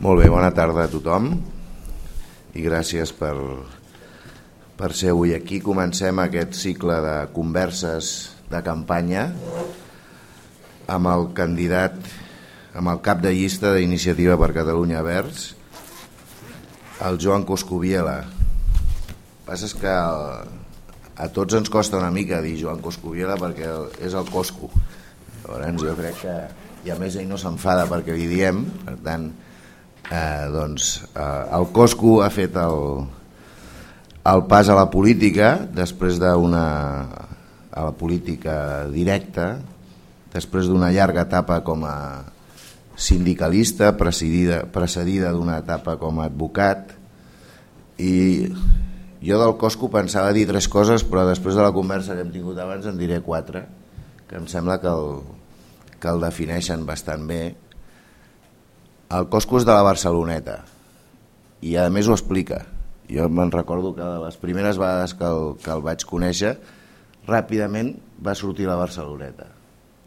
Molt bé, bona tarda a tothom i gràcies per, per ser avui aquí. Comencem aquest cicle de converses de campanya amb el candidat, amb el cap de llista d'Iniciativa per Catalunya Verds, el Joan Coscubiela. El que és que a tots ens costa una mica dir Joan Coscubiela perquè és el Cosco. Llavors jo crec que, i a més ell no s'enfada perquè li diem, per tant, eh, doncs, eh, el Cosco ha fet el, el pas a la política després d'una a la política directa després d'una llarga etapa com a sindicalista precedida, precedida d'una etapa com a advocat i jo del Cosco pensava dir tres coses, però després de la conversa que hem tingut abans en diré quatre, que em sembla que el, que el defineixen bastant bé. El Cosco és de la Barceloneta i a més ho explica. Jo me'n recordo que de les primeres vegades que el, que el vaig conèixer, ràpidament va sortir la Barceloneta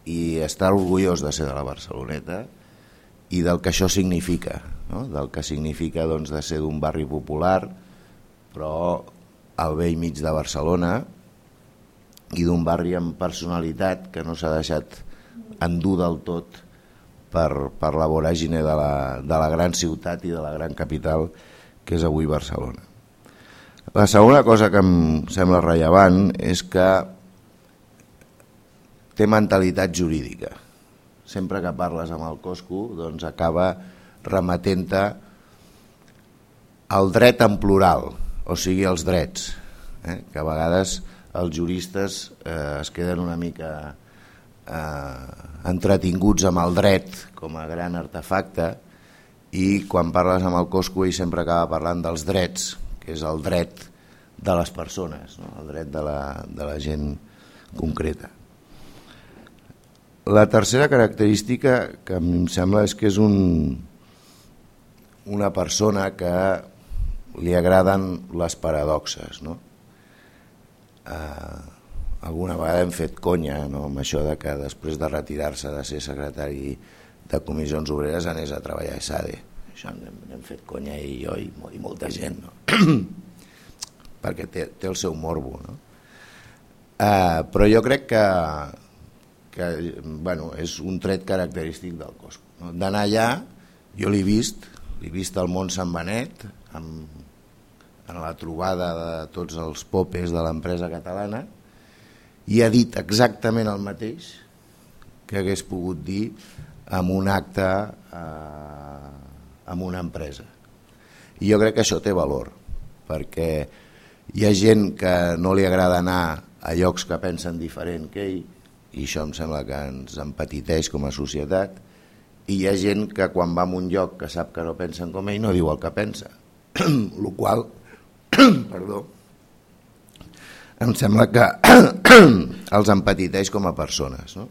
i està orgullós de ser de la Barceloneta i del que això significa, no? del que significa doncs, de ser d'un barri popular, però al vell mig de Barcelona i d'un barri amb personalitat que no s'ha deixat endur del tot per, per la voràgine de la, de la gran ciutat i de la gran capital que és avui Barcelona. La segona cosa que em sembla rellevant és que té mentalitat jurídica. Sempre que parles amb el Cosco doncs acaba remetent-te el dret en plural, o sigui els drets, eh? que a vegades els juristes eh, es queden una mica eh, entretinguts amb el dret com a gran artefacte i quan parles amb el Cosco ell sempre acaba parlant dels drets, que és el dret de les persones, no? el dret de la, de la gent concreta. La tercera característica que em sembla és que és un, una persona que li agraden les paradoxes. No? Eh, alguna vegada hem fet conya no? amb això de que després de retirar-se de ser secretari de comissions obreres anés a treballar a SADE. Això hem, hem fet conya i jo i, i molta gent, no? perquè té, té el seu morbo. No? Eh, però jo crec que, que bueno, és un tret característic del cos. No? D'anar allà, jo l'he vist, l'he vist al món Sant Benet, amb en la trobada de tots els popes de l'empresa catalana i ha dit exactament el mateix que hagués pogut dir en un acte eh, amb una empresa. I jo crec que això té valor, perquè hi ha gent que no li agrada anar a llocs que pensen diferent que ell, i això em sembla que ens empetiteix com a societat, i hi ha gent que quan va a un lloc que sap que no pensen com ell no diu el que pensa, el qual perdó, em sembla que els empatiteix com a persones. No?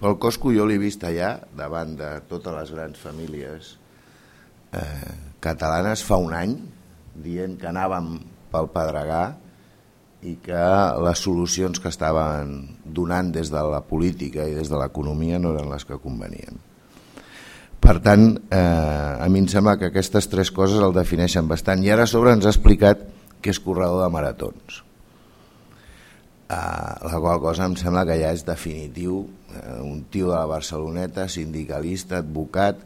Pel Cosco jo l'he vist allà, davant de totes les grans famílies eh, catalanes, fa un any, dient que anàvem pel Pedregà i que les solucions que estaven donant des de la política i des de l'economia no eren les que convenien. Per tant, eh, a mi em sembla que aquestes tres coses el defineixen bastant. I ara sobre ens ha explicat que és corredor de maratons. Uh, la qual cosa em sembla que ja és definitiu, uh, un tio de la Barceloneta, sindicalista, advocat,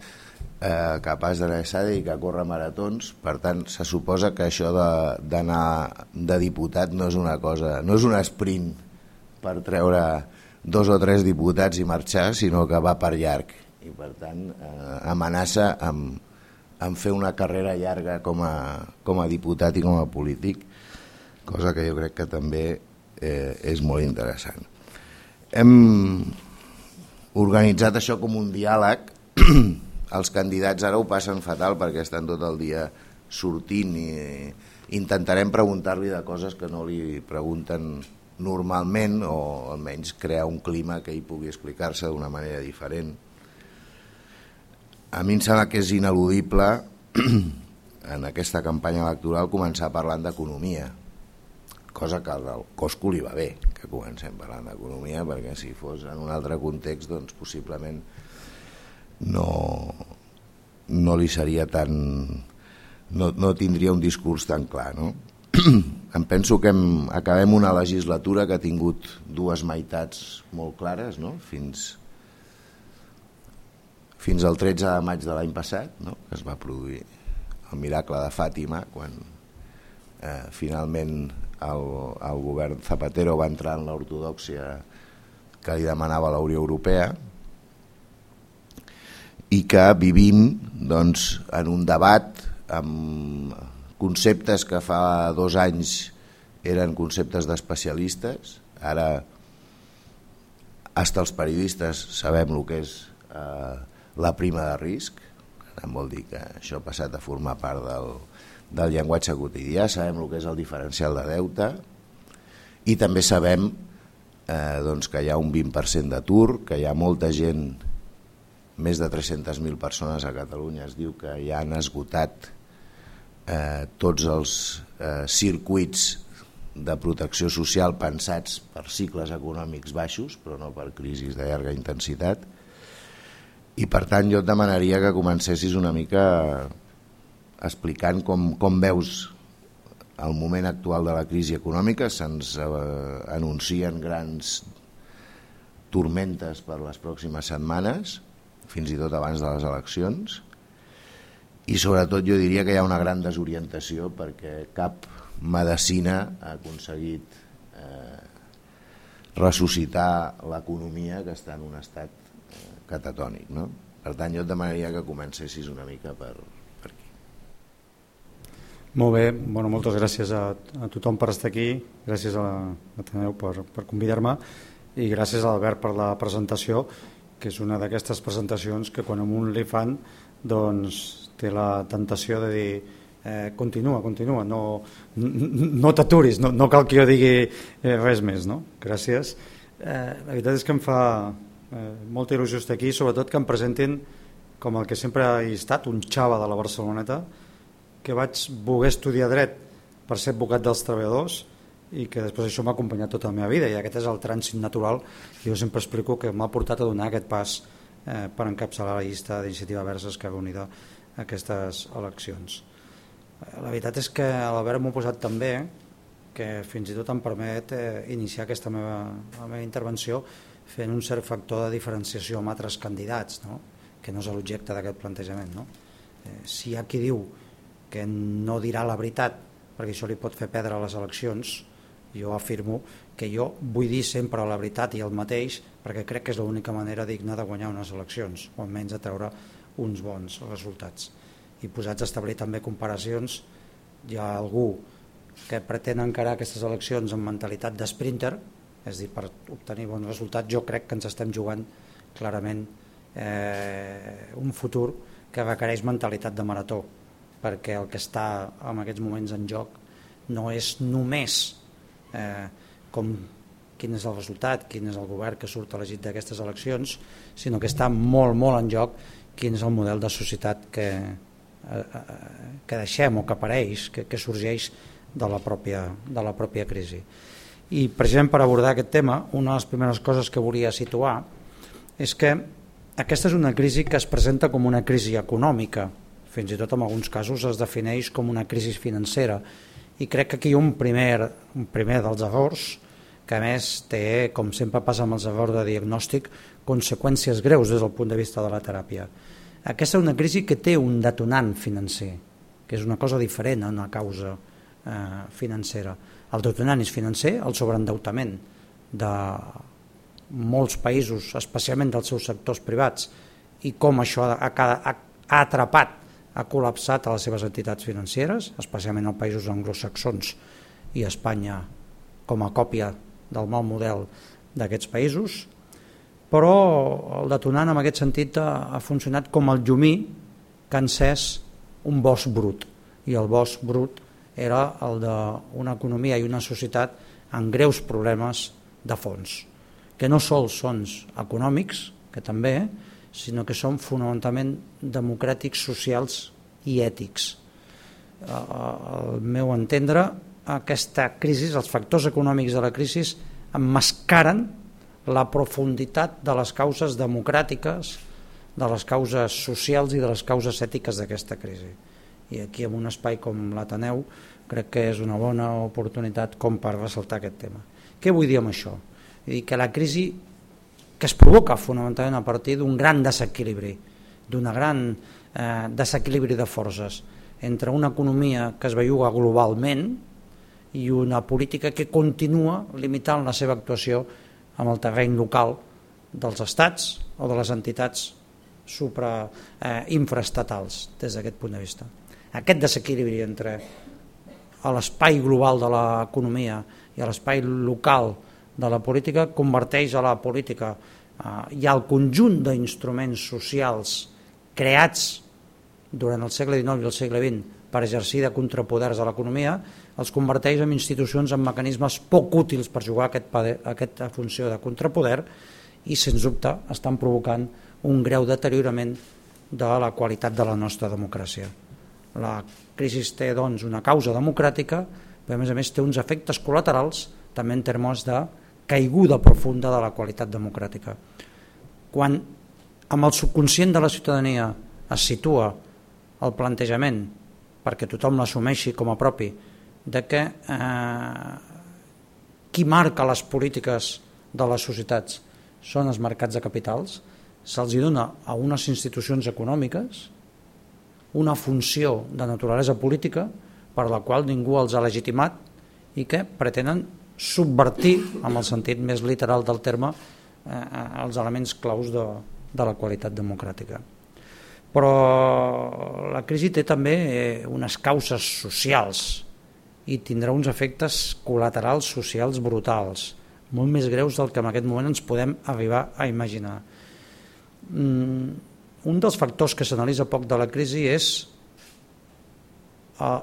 uh, capaç d'anar a i que corre maratons, per tant se suposa que això d'anar de, de diputat no és una cosa, no és un sprint per treure dos o tres diputats i marxar, sinó que va per llarg. I per tant eh, amenaça amb, en fer una carrera llarga com a, com a diputat i com a polític, cosa que jo crec que també eh, és molt interessant. Hem organitzat això com un diàleg, els candidats ara ho passen fatal perquè estan tot el dia sortint i intentarem preguntar-li de coses que no li pregunten normalment o almenys crear un clima que ell pugui explicar-se d'una manera diferent. A mi em sembla que és ineludible en aquesta campanya electoral començar parlant d'economia, cosa que al Cosco li va bé que comencem parlant d'economia perquè si fos en un altre context doncs possiblement no, no li seria tan... no, no tindria un discurs tan clar, no? em penso que hem, acabem una legislatura que ha tingut dues meitats molt clares, no? fins, fins al 13 de maig de l'any passat, no? que es va produir el miracle de Fàtima, quan eh, finalment el, el govern Zapatero va entrar en l'ortodoxia que li demanava la Unió Europea i que vivim doncs, en un debat amb conceptes que fa dos anys eren conceptes d'especialistes, ara hasta els periodistes sabem el que és eh, la prima de risc, vol dir que això ha passat a formar part del, del llenguatge quotidià, sabem el que és el diferencial de deute i també sabem eh, doncs que hi ha un 20% d'atur, que hi ha molta gent, més de 300.000 persones a Catalunya es diu que ja han esgotat eh, tots els eh, circuits de protecció social pensats per cicles econòmics baixos, però no per crisis de llarga intensitat. I per tant jo et demanaria que comencessis una mica explicant com, com veus el moment actual de la crisi econòmica. Se'ns eh, anuncien grans tormentes per les pròximes setmanes, fins i tot abans de les eleccions, i sobretot jo diria que hi ha una gran desorientació perquè cap medicina ha aconseguit eh, ressuscitar l'economia que està en un estat eh, catatònic. No? Per tant, jo et demanaria que comencessis una mica per. Molt bé, bueno, moltes gràcies a, a tothom per estar aquí, gràcies a l'Ateneu per, per convidar-me i gràcies a l'Albert per la presentació, que és una d'aquestes presentacions que quan a un li fan doncs té la tentació de dir eh, continua, continua, no, no t'aturis, no, no cal que jo digui eh, res més. No? Gràcies. Eh, la veritat és que em fa eh, molta il·lusió estar aquí, sobretot que em presentin com el que sempre he estat, un xava de la Barceloneta, que vaig voler estudiar dret per ser advocat dels treballadors i que després això m'ha acompanyat tota la meva vida i aquest és el trànsit natural que jo sempre explico que m'ha portat a donar aquest pas eh, per encapçalar la llista d'iniciativa Versa Esquerra Unida aquestes eleccions. La veritat és que l'Albert m'ho posat també que fins i tot em permet eh, iniciar aquesta meva, la meva intervenció fent un cert factor de diferenciació amb altres candidats, no? que no és l'objecte d'aquest plantejament. No? Eh, si hi ha qui diu que no dirà la veritat perquè això li pot fer perdre les eleccions, jo afirmo que jo vull dir sempre la veritat i el mateix perquè crec que és l'única manera digna de guanyar unes eleccions, o almenys de treure uns bons resultats. I posats a establir també comparacions, hi ha algú que pretén encarar aquestes eleccions amb mentalitat d'esprinter, és a dir, per obtenir bons resultats, jo crec que ens estem jugant clarament eh, un futur que requereix mentalitat de marató, perquè el que està en aquests moments en joc no és només eh, com quin és el resultat, quin és el govern que surt elegit d'aquestes eleccions, sinó que està molt, molt en joc quin és el model de societat que, eh, eh, que deixem o que apareix, que, que sorgeix de la, pròpia, de la pròpia crisi. I precisament per abordar aquest tema, una de les primeres coses que volia situar és que aquesta és una crisi que es presenta com una crisi econòmica, fins i tot en alguns casos es defineix com una crisi financera, i crec que aquí un primer, un primer dels errors, que a més té, com sempre passa amb els errors de diagnòstic, conseqüències greus des del punt de vista de la teràpia. Aquesta és una crisi que té un detonant financer, que és una cosa diferent a una causa eh, financera. El detonant és financer, el sobreendeutament de molts països, especialment dels seus sectors privats, i com això ha, ha, ha atrapat, ha col·lapsat a les seves entitats financeres, especialment als països anglosaxons i Espanya com a còpia del mal model d'aquests països, però el detonant en aquest sentit ha, ha funcionat com el llumí que ha encès un bosc brut. I el bosc brut era el d'una economia i una societat amb greus problemes de fons que no sols són econòmics que també, sinó que són fonamentalment democràtics, socials i ètics al meu entendre aquesta crisi, els factors econòmics de la crisi emmascaren la profunditat de les causes democràtiques de les causes socials i de les causes ètiques d'aquesta crisi. I aquí, en un espai com l'Ateneu, crec que és una bona oportunitat com per ressaltar aquest tema. Què vull dir amb això? Vull dir que la crisi que es provoca fonamentalment a partir d'un gran desequilibri, d'un gran eh, desequilibri de forces entre una economia que es belluga globalment i una política que continua limitant la seva actuació amb el terreny local dels estats o de les entitats supra, eh, infraestatals des d'aquest punt de vista. Aquest desequilibri entre l'espai global de l'economia i l'espai local de la política converteix a la política eh, i al conjunt d'instruments socials creats durant el segle XIX i el segle XX per exercir de contrapoders a l'economia, els converteix en institucions amb mecanismes poc útils per jugar aquest, aquesta funció de contrapoder i, sens dubte, estan provocant un greu deteriorament de la qualitat de la nostra democràcia. La crisi té, doncs, una causa democràtica, però, a més a més, té uns efectes col·laterals també en termes de caiguda profunda de la qualitat democràtica. Quan amb el subconscient de la ciutadania es situa el plantejament, perquè tothom l'assumeixi com a propi, de que eh, qui marca les polítiques de les societats són els mercats de capitals, se'ls dona a unes institucions econòmiques una funció de naturalesa política per la qual ningú els ha legitimat i que pretenen subvertir, amb el sentit més literal del terme, eh, eh, els elements claus de, de la qualitat democràtica. Però la crisi té també eh, unes causes socials i tindrà uns efectes col·laterals socials brutals, molt més greus del que en aquest moment ens podem arribar a imaginar. Mm, un dels factors que s'analitza poc de la crisi és eh,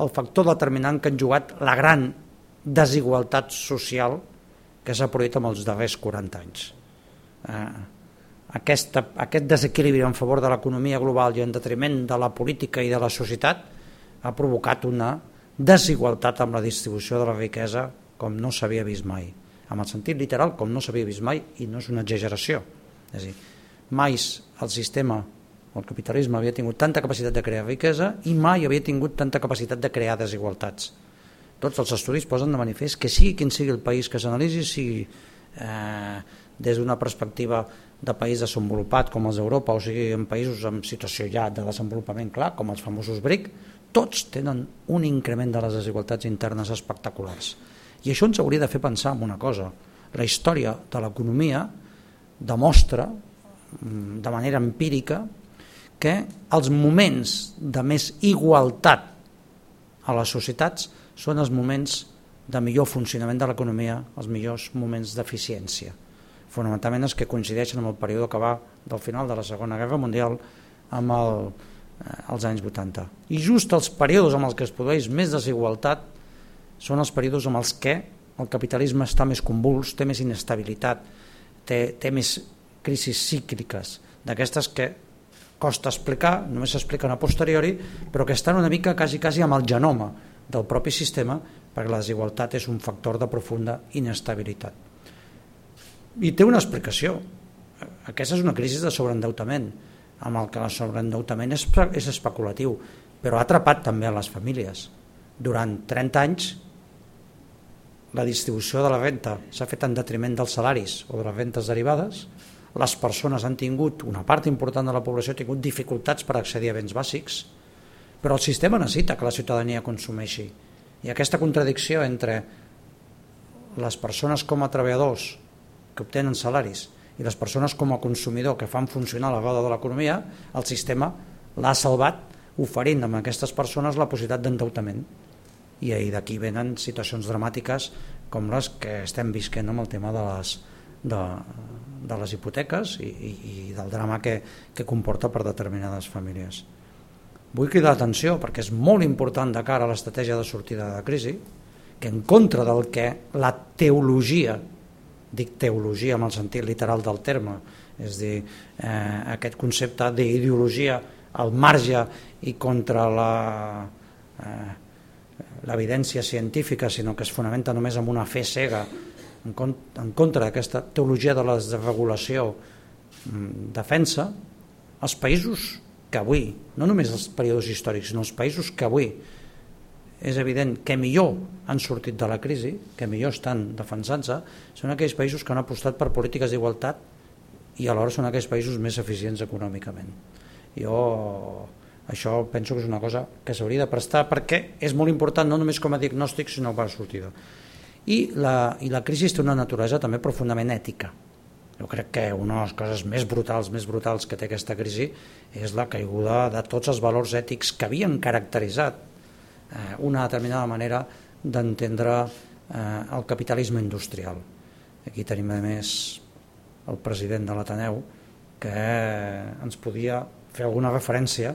el factor determinant que han jugat la gran desigualtat social que s'ha produït en els darrers 40 anys. Eh, aquesta, aquest desequilibri en favor de l'economia global i en detriment de la política i de la societat ha provocat una desigualtat amb la distribució de la riquesa com no s'havia vist mai. En el sentit literal, com no s'havia vist mai, i no és una exageració. És a dir, mai el sistema el capitalisme havia tingut tanta capacitat de crear riquesa i mai havia tingut tanta capacitat de crear desigualtats. Tots els estudis posen de manifest que sigui quin sigui el país que s'analitzi, sigui eh, des d'una perspectiva de país desenvolupat com els d'Europa o sigui en països amb situació ja de desenvolupament clar, com els famosos BRIC, tots tenen un increment de les desigualtats internes espectaculars. I això ens hauria de fer pensar en una cosa. La història de l'economia demostra Mm, de manera empírica que els moments de més igualtat a les societats són els moments de millor funcionament de l'economia, els millors moments d'eficiència. Fonamentalment els que coincideixen amb el període que va del final de la Segona Guerra Mundial amb el, eh, els anys 80. I just els períodes amb els que es produeix més desigualtat són els períodes amb els que el capitalisme està més convuls, té més inestabilitat, té, té més crisis cícliques, d'aquestes que costa explicar, només s'expliquen a posteriori, però que estan una mica quasi, quasi amb el genoma del propi sistema, perquè la desigualtat és un factor de profunda inestabilitat. I té una explicació. Aquesta és una crisi de sobreendeutament, amb el que el sobreendeutament és, és especulatiu, però ha atrapat també a les famílies. Durant 30 anys la distribució de la renta s'ha fet en detriment dels salaris o de les rentes derivades, les persones han tingut, una part important de la població ha tingut dificultats per accedir a béns bàsics, però el sistema necessita que la ciutadania consumeixi. I aquesta contradicció entre les persones com a treballadors que obtenen salaris i les persones com a consumidor que fan funcionar la roda de l'economia, el sistema l'ha salvat oferint a aquestes persones la possibilitat d'endeutament. I d'aquí venen situacions dramàtiques com les que estem visquent amb el tema de les, de, de les hipoteques i, i, i del drama que, que comporta per determinades famílies. Vull cridar l'atenció perquè és molt important de cara a l'estratègia de sortida de la crisi que en contra del que la teologia, dic teologia amb el sentit literal del terme, és dir, eh, aquest concepte d'ideologia al marge i contra la, eh, l'evidència científica, sinó que es fonamenta només en una fe cega en contra d'aquesta teologia de la desregulació mm, defensa els països que avui, no només els períodes històrics, sinó els països que avui és evident que millor han sortit de la crisi, que millor estan defensant-se, són aquells països que han apostat per polítiques d'igualtat i alhora són aquells països més eficients econòmicament. Jo això penso que és una cosa que s'hauria de prestar perquè és molt important no només com a diagnòstic sinó per sortida. I la, I la crisi té una naturalesa també profundament ètica jo crec que una de les coses més brutals, més brutals que té aquesta crisi és la caiguda de tots els valors ètics que havien caracteritzat eh, una determinada manera d'entendre eh, el capitalisme industrial. Aquí tenim a més el president de l'Ateneu que ens podia fer alguna referència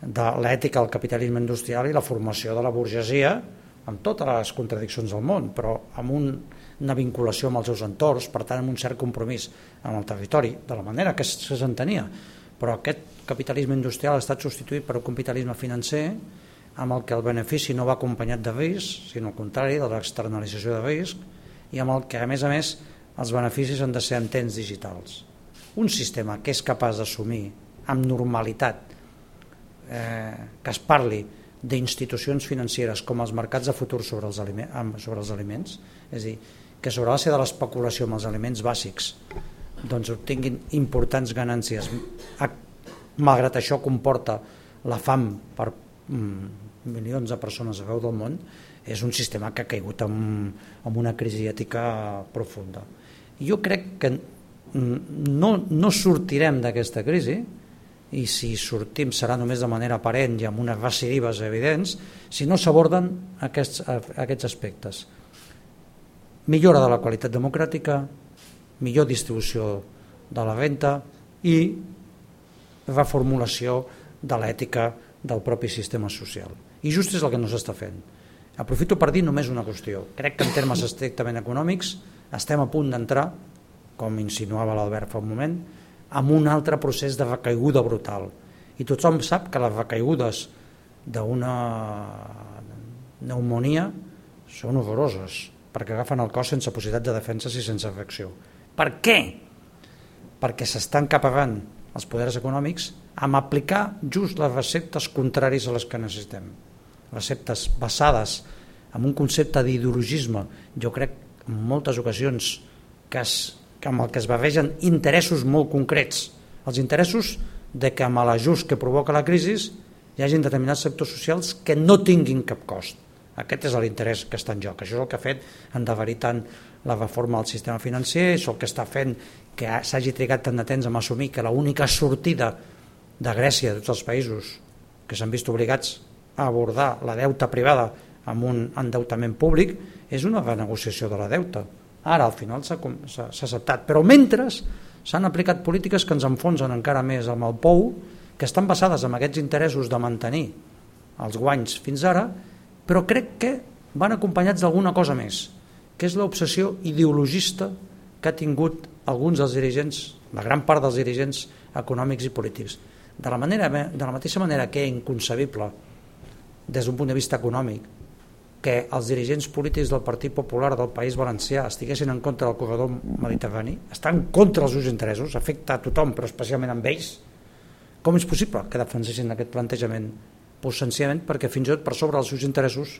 de l'ètica del capitalisme industrial i la formació de la burgesia amb totes les contradiccions del món, però amb un una vinculació amb els seus entorns, per tant amb un cert compromís amb el territori, de la manera que s'entenia. Però aquest capitalisme industrial ha estat substituït per un capitalisme financer amb el que el benefici no va acompanyat de risc, sinó al contrari, de l'externalització de risc, i amb el que, a més a més, els beneficis han de ser en temps digitals. Un sistema que és capaç d'assumir amb normalitat eh, que es parli d'institucions financeres com els mercats de futur sobre els, aliments, sobre els aliments, és a dir, que sobre la base de l'especulació amb els aliments bàsics doncs obtinguin importants ganàncies. Malgrat això comporta la fam per mm, milions de persones arreu del món és un sistema que ha caigut en, en una crisi ètica profunda. Jo crec que no, no sortirem d'aquesta crisi i si sortim serà només de manera aparent i amb unes recidives evidents si no s'aborden aquests, aquests aspectes millora de la qualitat democràtica, millor distribució de la renta i reformulació de l'ètica del propi sistema social. I just és el que no s'està fent. Aprofito per dir només una qüestió. Crec que en termes estrictament econòmics estem a punt d'entrar, com insinuava l'Albert fa un moment, amb un altre procés de recaiguda brutal. I tothom sap que les recaigudes d'una pneumonia són horroroses perquè agafen el cos sense possibilitat de defensa i sense reacció. Per què? Perquè s'estan capagant els poders econòmics amb aplicar just les receptes contràries a les que necessitem. Receptes basades en un concepte d'ideologisme, jo crec en moltes ocasions que, es, que amb el que es barregen interessos molt concrets. Els interessos de que amb l'ajust que provoca la crisi hi hagin determinats sectors socials que no tinguin cap cost aquest és l'interès que està en joc. Això és el que ha fet endeverir tant la reforma del sistema financer, és el que està fent que s'hagi trigat tant de temps a assumir que l'única sortida de Grècia, de tots els països que s'han vist obligats a abordar la deuta privada amb un endeutament públic, és una renegociació de la deuta. Ara, al final, s'ha acceptat. Però mentre s'han aplicat polítiques que ens enfonsen encara més amb el pou, que estan basades en aquests interessos de mantenir els guanys fins ara però crec que van acompanyats d'alguna cosa més, que és l'obsessió ideologista que ha tingut alguns dels dirigents, la gran part dels dirigents econòmics i polítics. De la, manera, de la mateixa manera que és inconcebible des d'un punt de vista econòmic que els dirigents polítics del Partit Popular del País Valencià estiguessin en contra del corredor mediterrani, estan contra dels seus interessos, afecta a tothom, però especialment amb ells, com és possible que defensessin aquest plantejament Pues senzillament perquè fins i tot per sobre dels seus interessos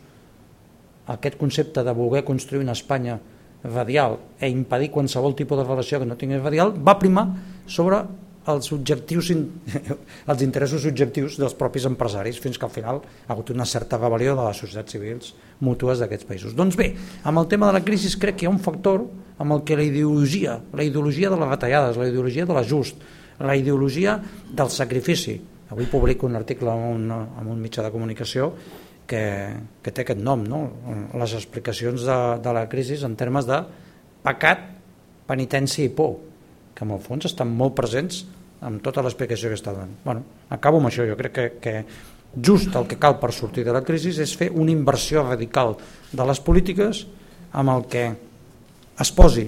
aquest concepte de voler construir una Espanya radial e impedir qualsevol tipus de relació que no tingués radial va primar sobre els objectius els interessos objectius dels propis empresaris fins que al final ha hagut una certa rebel·lió de les societats civils mútues d'aquests països. Doncs bé, amb el tema de la crisi crec que hi ha un factor amb el que la ideologia, la ideologia de les retallades, la ideologia de l'ajust, la ideologia del sacrifici, Avui publico un article en un, en un mitjà de comunicació que, que té aquest nom, no? les explicacions de, de la crisi en termes de pecat, penitència i por, que en el fons estan molt presents amb tota l'explicació que està donant. Bueno, acabo amb això, jo crec que, que just el que cal per sortir de la crisi és fer una inversió radical de les polítiques amb el que es posi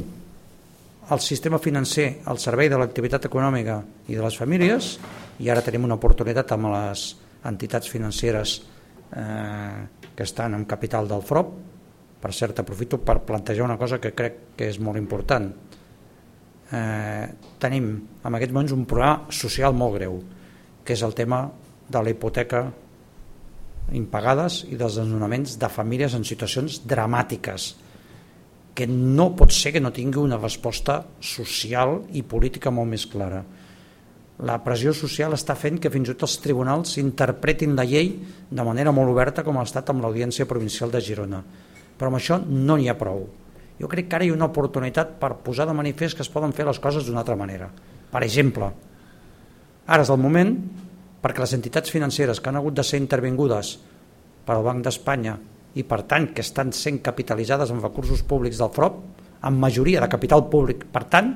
el sistema financer al servei de l'activitat econòmica i de les famílies i ara tenim una oportunitat amb les entitats financeres eh, que estan en capital del FROP per cert aprofito per plantejar una cosa que crec que és molt important eh, tenim en aquests moments un problema social molt greu que és el tema de la hipoteca impagades i dels desnonaments de famílies en situacions dramàtiques que no pot ser que no tingui una resposta social i política molt més clara. La pressió social està fent que fins i tot els tribunals interpretin la llei de manera molt oberta com ha estat amb l'Audiència Provincial de Girona. Però amb això no n'hi ha prou. Jo crec que ara hi ha una oportunitat per posar de manifest que es poden fer les coses d'una altra manera. Per exemple, ara és el moment perquè les entitats financeres que han hagut de ser intervingudes al Banc d'Espanya i per tant que estan sent capitalitzades amb recursos públics del FROP, amb majoria de capital públic, per tant,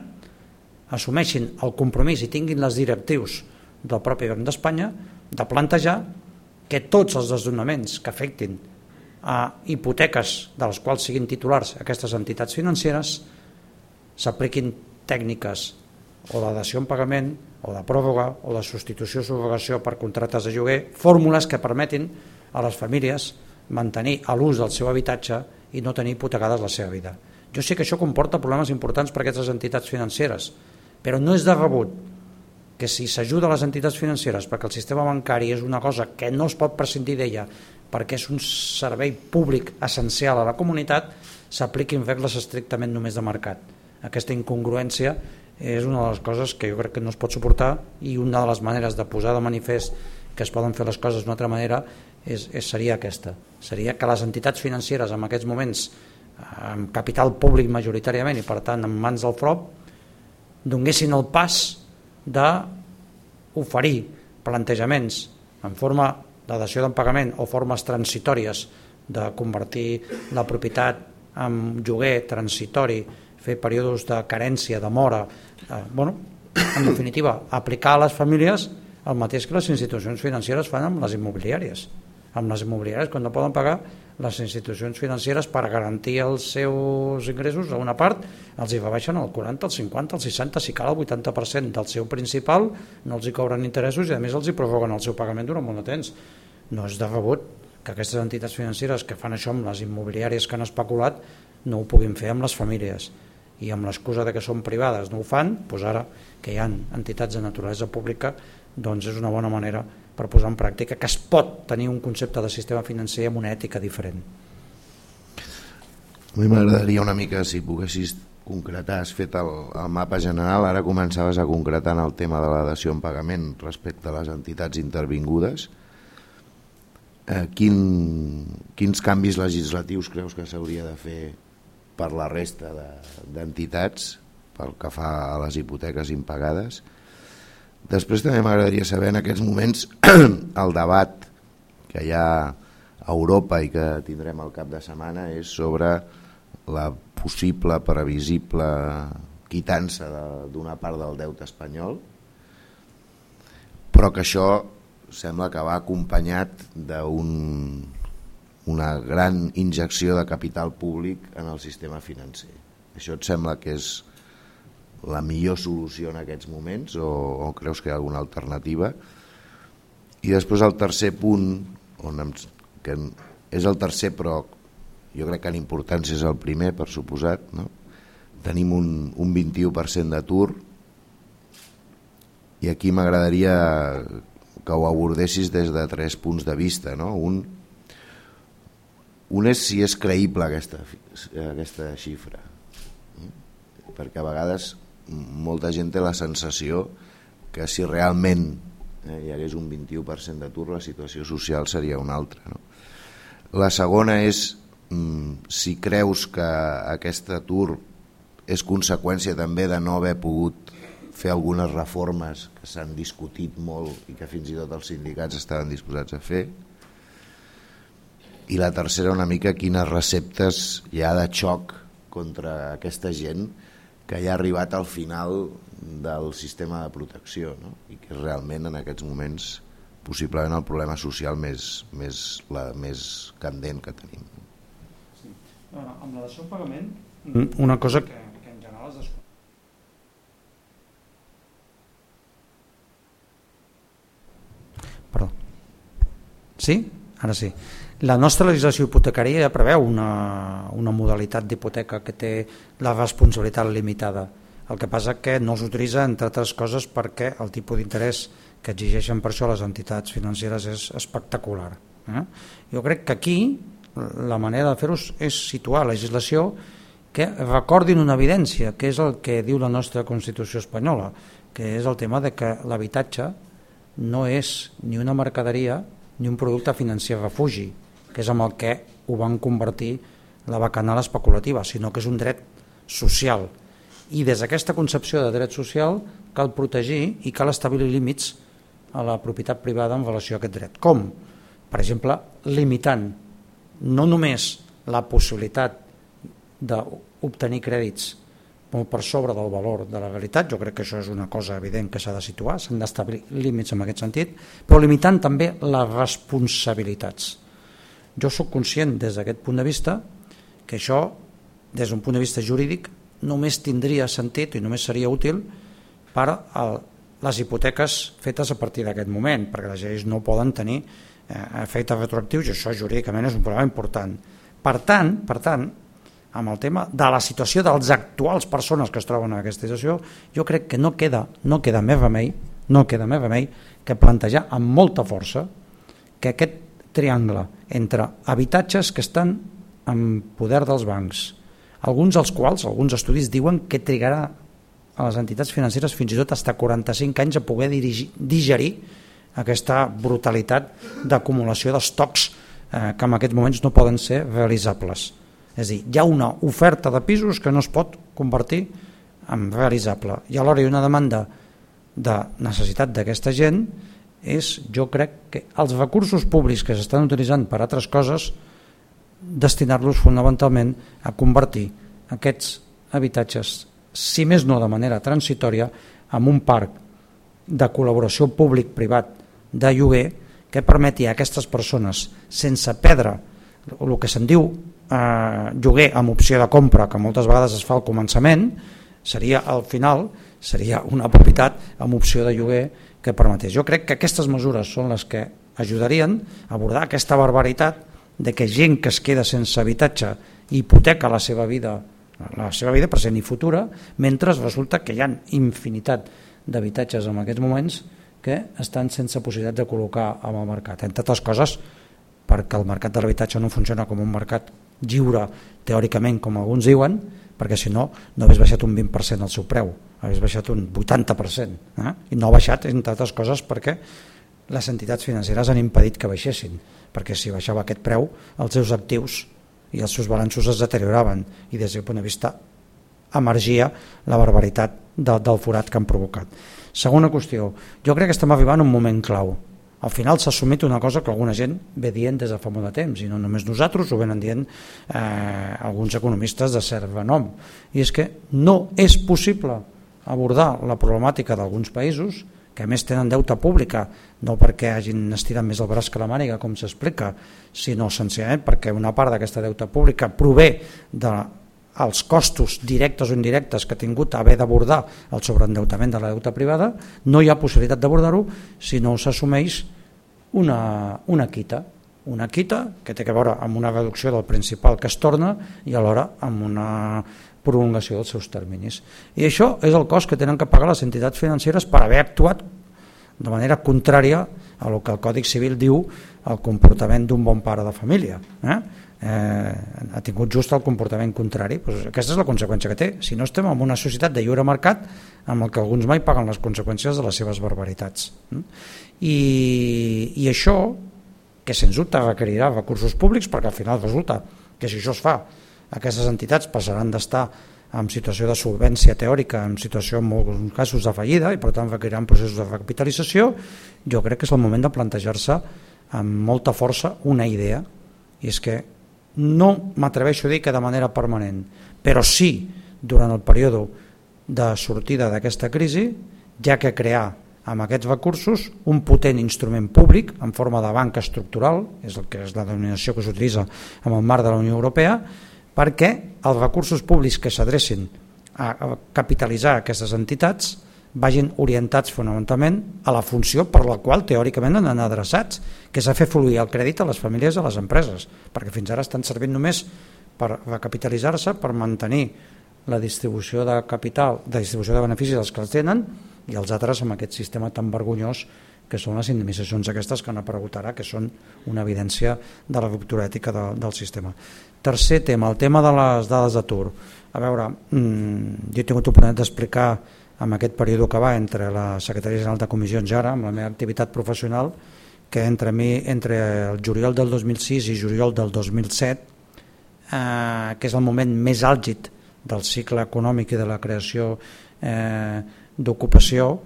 assumeixin el compromís i tinguin les directius del propi Banc d'Espanya de plantejar que tots els desdonaments que afectin a hipoteques de les quals siguin titulars aquestes entitats financeres s'apliquin tècniques o de dació en pagament o de pròrroga o de substitució o subrogació per contractes de lloguer, fórmules que permetin a les famílies mantenir a l'ús del seu habitatge i no tenir hipotecades la seva vida. Jo sé que això comporta problemes importants per a aquestes entitats financeres, però no és de rebut que si s'ajuda a les entitats financeres perquè el sistema bancari és una cosa que no es pot prescindir d'ella perquè és un servei públic essencial a la comunitat, s'apliquin regles estrictament només de mercat. Aquesta incongruència és una de les coses que jo crec que no es pot suportar i una de les maneres de posar de manifest que es poden fer les coses d'una altra manera és, és, seria aquesta. Seria que les entitats financeres en aquests moments amb capital públic majoritàriament i per tant en mans del FROP donguessin el pas d'oferir plantejaments en forma de dació pagament o formes transitòries de convertir la propietat en lloguer transitori, fer períodes de carència, de mora, eh, bueno, en definitiva, aplicar a les famílies el mateix que les institucions financeres fan amb les immobiliàries. Amb les immobiliàries quan no poden pagar les institucions financeres per garantir els seus ingressos a una part els hi rebaixen el 40, el 50, el 60 si cal el 80% del seu principal no els hi cobren interessos i a més els hi prorroguen el seu pagament durant molt de temps. No és de rebut que aquestes entitats financeres que fan això amb les immobiliàries que han especulat no ho puguin fer amb les famílies. I amb l'excusa de que són privades no ho fan, doncs ara que hi ha entitats de naturalesa pública doncs és una bona manera per posar en pràctica que es pot tenir un concepte de sistema financer amb una ètica diferent. A mi m'agradaria una mica, si poguessis concretar, has fet el, el mapa general, ara començaves a concretar en el tema de la dació en pagament respecte a les entitats intervingudes. Eh, quin, quins canvis legislatius creus que s'hauria de fer per la resta d'entitats de, pel que fa a les hipoteques impagades? Després també m'agradaria saber en aquests moments el debat que hi ha a Europa i que tindrem al cap de setmana és sobre la possible, previsible quitança d'una part del deute espanyol però que això sembla que va acompanyat d'una un, gran injecció de capital públic en el sistema financer. Això et sembla que és la millor solució en aquests moments o, o creus que hi ha alguna alternativa? I després el tercer punt, on em, que és el tercer però jo crec que en importància és el primer, per suposat, no? tenim un, un 21% d'atur i aquí m'agradaria que ho abordessis des de tres punts de vista. No? Un, un és si és creïble aquesta, aquesta xifra, perquè a vegades molta gent té la sensació que si realment eh, hi hagués un 21% d'atur la situació social seria una altra. No? La segona és mm, si creus que aquest atur és conseqüència també de no haver pogut fer algunes reformes que s'han discutit molt i que fins i tot els sindicats estaven disposats a fer i la tercera una mica quines receptes hi ha de xoc contra aquesta gent que ja ha arribat al final del sistema de protecció no? i que és realment en aquests moments possiblement el problema social més, més, la, més candent que tenim. Sí. Bueno, amb la dació pagament, mm, una cosa que, que en general es desconeix. Perdó. Sí? Ara sí. La nostra legislació hipotecària ja preveu una, una modalitat d'hipoteca que té la responsabilitat limitada. El que passa que no s'utilitza, entre altres coses, perquè el tipus d'interès que exigeixen per això les entitats financeres és espectacular. Eh? Jo crec que aquí la manera de fer-ho és situar la legislació que recordin una evidència, que és el que diu la nostra Constitució espanyola, que és el tema de que l'habitatge no és ni una mercaderia ni un producte financer refugi, que és amb el que ho van convertir la bacanal especulativa, sinó que és un dret social. I des d'aquesta concepció de dret social cal protegir i cal establir límits a la propietat privada en relació a aquest dret. Com? Per exemple, limitant no només la possibilitat d'obtenir crèdits molt per sobre del valor de la realitat, jo crec que això és una cosa evident que s'ha de situar, s'han d'establir límits en aquest sentit, però limitant també les responsabilitats. Jo sóc conscient des d'aquest punt de vista que això, des d'un punt de vista jurídic, només tindria sentit i només seria útil per a les hipoteques fetes a partir d'aquest moment, perquè les lleis no poden tenir eh, efectes retroactius i això jurídicament és un problema important. Per tant, per tant, amb el tema de la situació dels actuals persones que es troben en aquesta situació, jo crec que no queda, no queda més remei, no queda més remei que plantejar amb molta força que aquest triangle entre habitatges que estan en poder dels bancs, alguns dels quals, alguns estudis diuen que trigarà a les entitats financeres fins i tot fins 45 anys a poder dirigir, digerir aquesta brutalitat d'acumulació d'estocs eh, que en aquests moments no poden ser realitzables. És a dir, hi ha una oferta de pisos que no es pot convertir en realitzable. I alhora hi ha una demanda de necessitat d'aquesta gent és, jo crec que els recursos públics que s'estan utilitzant per altres coses destinar-los fonamentalment a convertir aquests habitatges, si més no de manera transitòria, en un parc de col·laboració públic-privat de lloguer que permeti a aquestes persones, sense perdre el que se'n diu eh, lloguer amb opció de compra, que moltes vegades es fa al començament, seria al final seria una propietat amb opció de lloguer que permetés. Jo crec que aquestes mesures són les que ajudarien a abordar aquesta barbaritat de que gent que es queda sense habitatge hipoteca la seva vida la seva vida present i futura, mentre resulta que hi ha infinitat d'habitatges en aquests moments que estan sense possibilitat de col·locar en el mercat. Entre altres coses, perquè el mercat de l'habitatge no funciona com un mercat lliure teòricament com alguns diuen perquè si no no hagués baixat un 20% el seu preu hagués baixat un 80% eh? i no ha baixat entre altres coses perquè les entitats financeres han impedit que baixessin perquè si baixava aquest preu els seus actius i els seus balanços es deterioraven i des del punt de vista emergia la barbaritat de, del forat que han provocat. Segona qüestió, jo crec que estem arribant a un moment clau al final s'ha assumit una cosa que alguna gent ve dient des de fa molt de temps i no només nosaltres, ho venen dient eh, alguns economistes de cert renom i és que no és possible abordar la problemàtica d'alguns països que a més tenen deute pública no perquè hagin estirat més el braç que la màniga com s'explica, sinó senzillament perquè una part d'aquesta deute pública prové de els costos directes o indirectes que ha tingut haver d'abordar el sobreendeutament de la deuta privada, no hi ha possibilitat d'abordar-ho si no s'assumeix una, una quita, una quita que té a veure amb una reducció del principal que es torna i alhora amb una prolongació dels seus terminis. I això és el cost que tenen que pagar les entitats financeres per haver actuat de manera contrària a el que el Còdic Civil diu el comportament d'un bon pare de família. Eh? eh, ha tingut just el comportament contrari pues aquesta és la conseqüència que té si no estem en una societat de lliure mercat amb el que alguns mai paguen les conseqüències de les seves barbaritats i, i això que sens dubte requerirà recursos públics perquè al final resulta que si això es fa aquestes entitats passaran d'estar en situació de solvència teòrica, en situació en molts casos de fallida i per tant requeriran processos de recapitalització, jo crec que és el moment de plantejar-se amb molta força una idea. I és que no m'atreveixo a dir que de manera permanent, però sí durant el període de sortida d'aquesta crisi, ja que crear amb aquests recursos un potent instrument públic en forma de banca estructural, és el que és la denominació que s'utilitza en el marc de la Unió Europea, perquè els recursos públics que s'adrecin a capitalitzar aquestes entitats vagin orientats fonamentalment a la funció per la qual teòricament han d'anar adreçats, que és a fer fluir el crèdit a les famílies i a les empreses, perquè fins ara estan servint només per recapitalitzar-se, per mantenir la distribució de capital, de distribució de beneficis dels que els tenen, i els altres amb aquest sistema tan vergonyós que són les indemnitzacions aquestes que han aparegut ara, que són una evidència de la ruptura ètica de, del sistema. Tercer tema, el tema de les dades d'atur. A veure, mmm, jo he tingut l'oportunitat d'explicar en aquest període que va entre la Secretaria General de Comissions ara, amb la meva activitat professional, que entre, mi, entre el juliol del 2006 i juliol del 2007, eh, que és el moment més àlgid del cicle econòmic i de la creació eh, d'ocupació,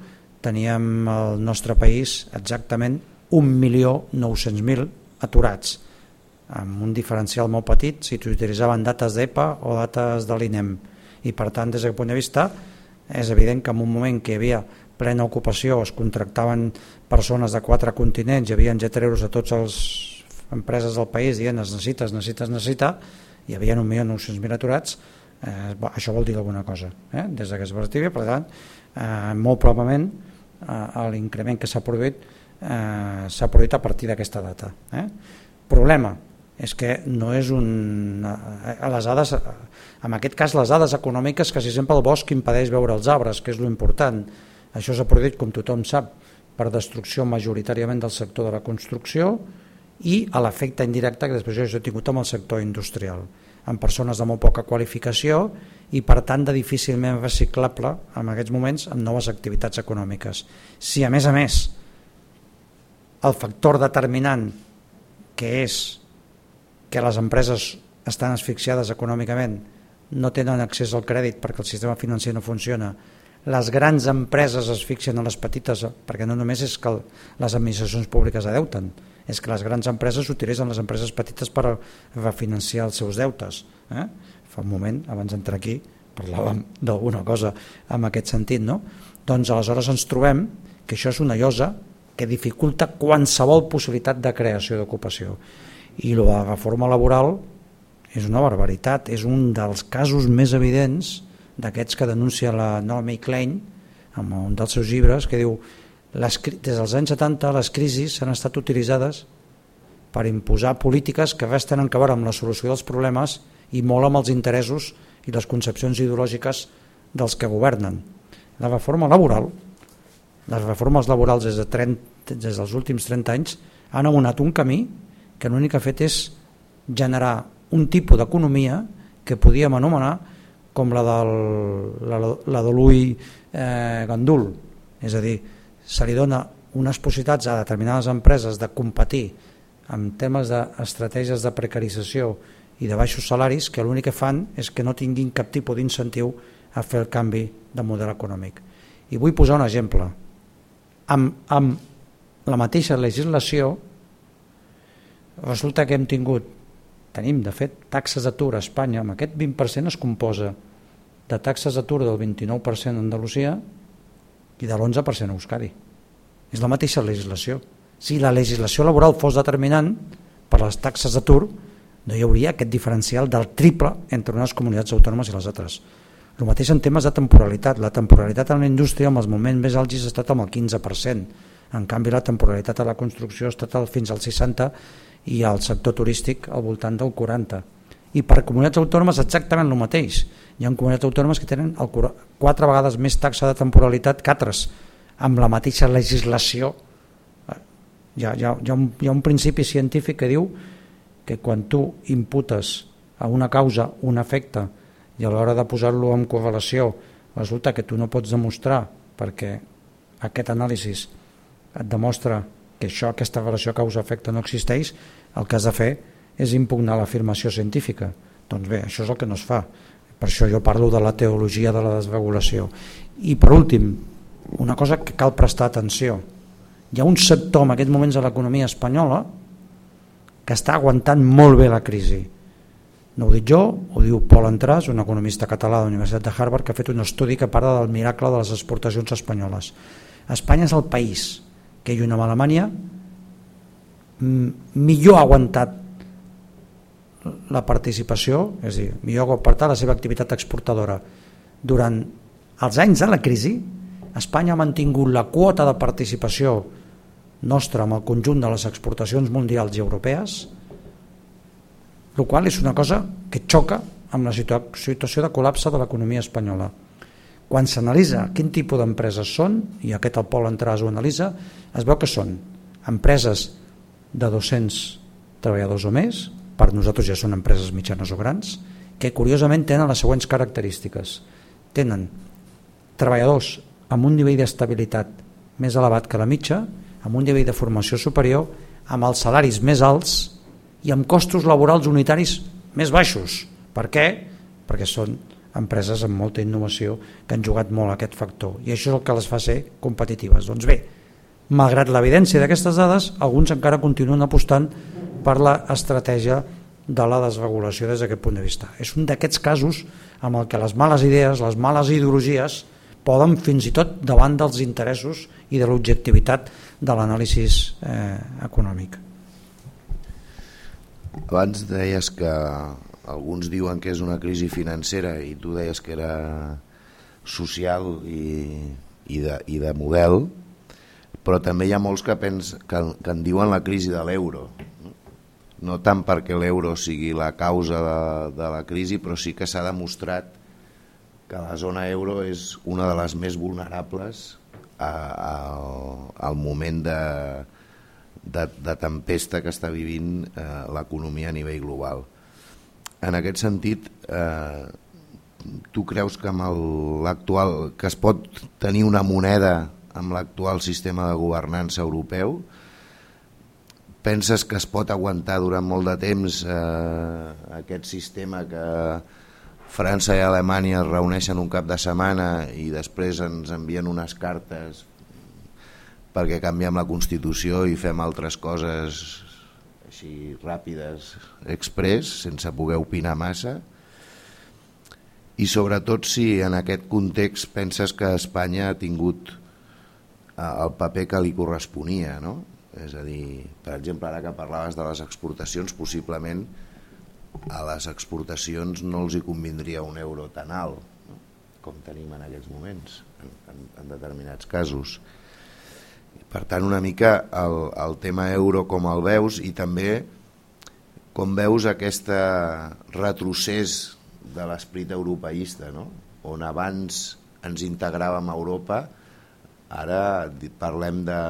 teníem al nostre país exactament 1.900.000 aturats amb un diferencial molt petit si t'utilitzaven dates d'EPA o dates de l'INEM i per tant des d'aquest punt de vista és evident que en un moment que hi havia plena ocupació es contractaven persones de quatre continents, hi havia getreros a tots els empreses del país dient es necessita, es necessita, es necessita hi havia 1.900.000 aturats eh, això vol dir alguna cosa eh? des d'aquesta perspectiva, per tant eh, molt probablement eh, l'increment que s'ha produït eh, s'ha produït a partir d'aquesta data eh? problema és que no és un... A les dades, en aquest cas les dades econòmiques quasi sempre el bosc impedeix veure els arbres, que és lo important. Això s'ha produït, com tothom sap, per destrucció majoritàriament del sector de la construcció i a l'efecte indirecte que després jo he tingut amb el sector industrial, amb persones de molt poca qualificació i per tant de difícilment reciclable en aquests moments en noves activitats econòmiques. Si a més a més el factor determinant que és que les empreses estan asfixiades econòmicament, no tenen accés al crèdit perquè el sistema financer no funciona, les grans empreses asfixien a les petites, perquè no només és que les administracions públiques adeuten, és que les grans empreses utilitzen les empreses petites per refinanciar els seus deutes. Eh? Fa un moment, abans d'entrar aquí, parlàvem d'alguna cosa en aquest sentit. No? Doncs aleshores ens trobem que això és una llosa que dificulta qualsevol possibilitat de creació d'ocupació i la reforma laboral és una barbaritat, és un dels casos més evidents d'aquests que denuncia la Naomi Klein en un dels seus llibres que diu les, des dels anys 70 les crisis han estat utilitzades per imposar polítiques que res tenen a veure amb la solució dels problemes i molt amb els interessos i les concepcions ideològiques dels que governen. La reforma laboral, les reformes laborals des, de 30, des dels últims 30 anys han abonat un camí que l'únic que ha fet és generar un tipus d'economia que podíem anomenar com la, del, la, la de l'Ui eh, Gandul, és a dir, se li dona unes possibilitats a determinades empreses de competir en temes d'estratègies de precarització i de baixos salaris que l'únic que fan és que no tinguin cap tipus d'incentiu a fer el canvi de model econòmic. I vull posar un exemple. Amb, amb la mateixa legislació resulta que hem tingut, tenim de fet taxes d'atur a Espanya, amb aquest 20% es composa de taxes d'atur del 29% a Andalusia i de l'11% a Euskadi. És la mateixa legislació. Si la legislació laboral fos determinant per les taxes d'atur, no hi hauria aquest diferencial del triple entre unes comunitats autònomes i les altres. El mateix en temes de temporalitat. La temporalitat en la indústria en els moments més àlgids ha estat amb el 15%. En canvi, la temporalitat a la construcció ha estat fins al 60% i al sector turístic al voltant del 40 i per comunitats autònomes exactament el mateix. Hi ha comunitats autònomes que tenen el, quatre vegades més taxa de temporalitat que altres amb la mateixa legislació. Hi ha, hi, ha, hi, ha un, hi ha un principi científic que diu que quan tu imputes a una causa un efecte i a l'hora de posar-lo en correlació resulta que tu no pots demostrar perquè aquest anàlisi et demostra que això, aquesta relació causa-efecte no existeix, el que has de fer és impugnar l'afirmació científica. Doncs bé, això és el que no es fa. Per això jo parlo de la teologia de la desregulació. I per últim, una cosa que cal prestar atenció. Hi ha un sector en aquests moments de l'economia espanyola que està aguantant molt bé la crisi. No ho dic jo, ho diu Pol Entràs, un economista català de la Universitat de Harvard que ha fet un estudi que parla del miracle de les exportacions espanyoles. Espanya és el país que junt amb Alemanya millor ha aguantat la participació, és a dir, millor ha aguantat la seva activitat exportadora. Durant els anys de la crisi, Espanya ha mantingut la quota de participació nostra amb el conjunt de les exportacions mundials i europees, el qual és una cosa que xoca amb la situació de col·lapse de l'economia espanyola. Quan s'analitza quin tipus d'empreses són, i aquest el Pol Entràs ho analitza, es veu que són empreses de 200 treballadors o més, per nosaltres ja són empreses mitjanes o grans, que curiosament tenen les següents característiques. Tenen treballadors amb un nivell d'estabilitat més elevat que la mitja, amb un nivell de formació superior, amb els salaris més alts i amb costos laborals unitaris més baixos. Per què? Perquè són empreses amb molta innovació que han jugat molt aquest factor i això és el que les fa ser competitives. Doncs bé, malgrat l'evidència d'aquestes dades, alguns encara continuen apostant per l'estratègia de la desregulació des d'aquest punt de vista. És un d'aquests casos amb el que les males idees, les males ideologies, poden fins i tot davant dels interessos i de l'objectivitat de l'anàlisi eh, econòmic. Abans deies que alguns diuen que és una crisi financera i tu deies que era social i, i, de, i de model, però també hi ha molts que, pens, que, que en diuen la crisi de l'euro. No tant perquè l'euro sigui la causa de, de la crisi, però sí que s'ha demostrat que la zona euro és una de les més vulnerables a, a, al moment de, de, de tempesta que està vivint eh, l'economia a nivell global. En aquest sentit, eh, tu creus que amb l'actual que es pot tenir una moneda amb l'actual sistema de governança europeu penses que es pot aguantar durant molt de temps eh, aquest sistema que França i Alemanya es reuneixen un cap de setmana i després ens envien unes cartes perquè canviem la Constitució i fem altres coses així ràpides, express, sense poder opinar massa. I sobretot si en aquest context penses que Espanya ha tingut eh, el paper que li corresponia, no? És a dir, per exemple, ara que parlaves de les exportacions, possiblement a les exportacions no els hi convindria un euro tan alt no? com tenim en aquests moments en, en, en determinats casos per tant una mica el, el tema euro com el veus i també com veus aquest retrocés de l'esperit europeista no? on abans ens integràvem a Europa ara parlem de,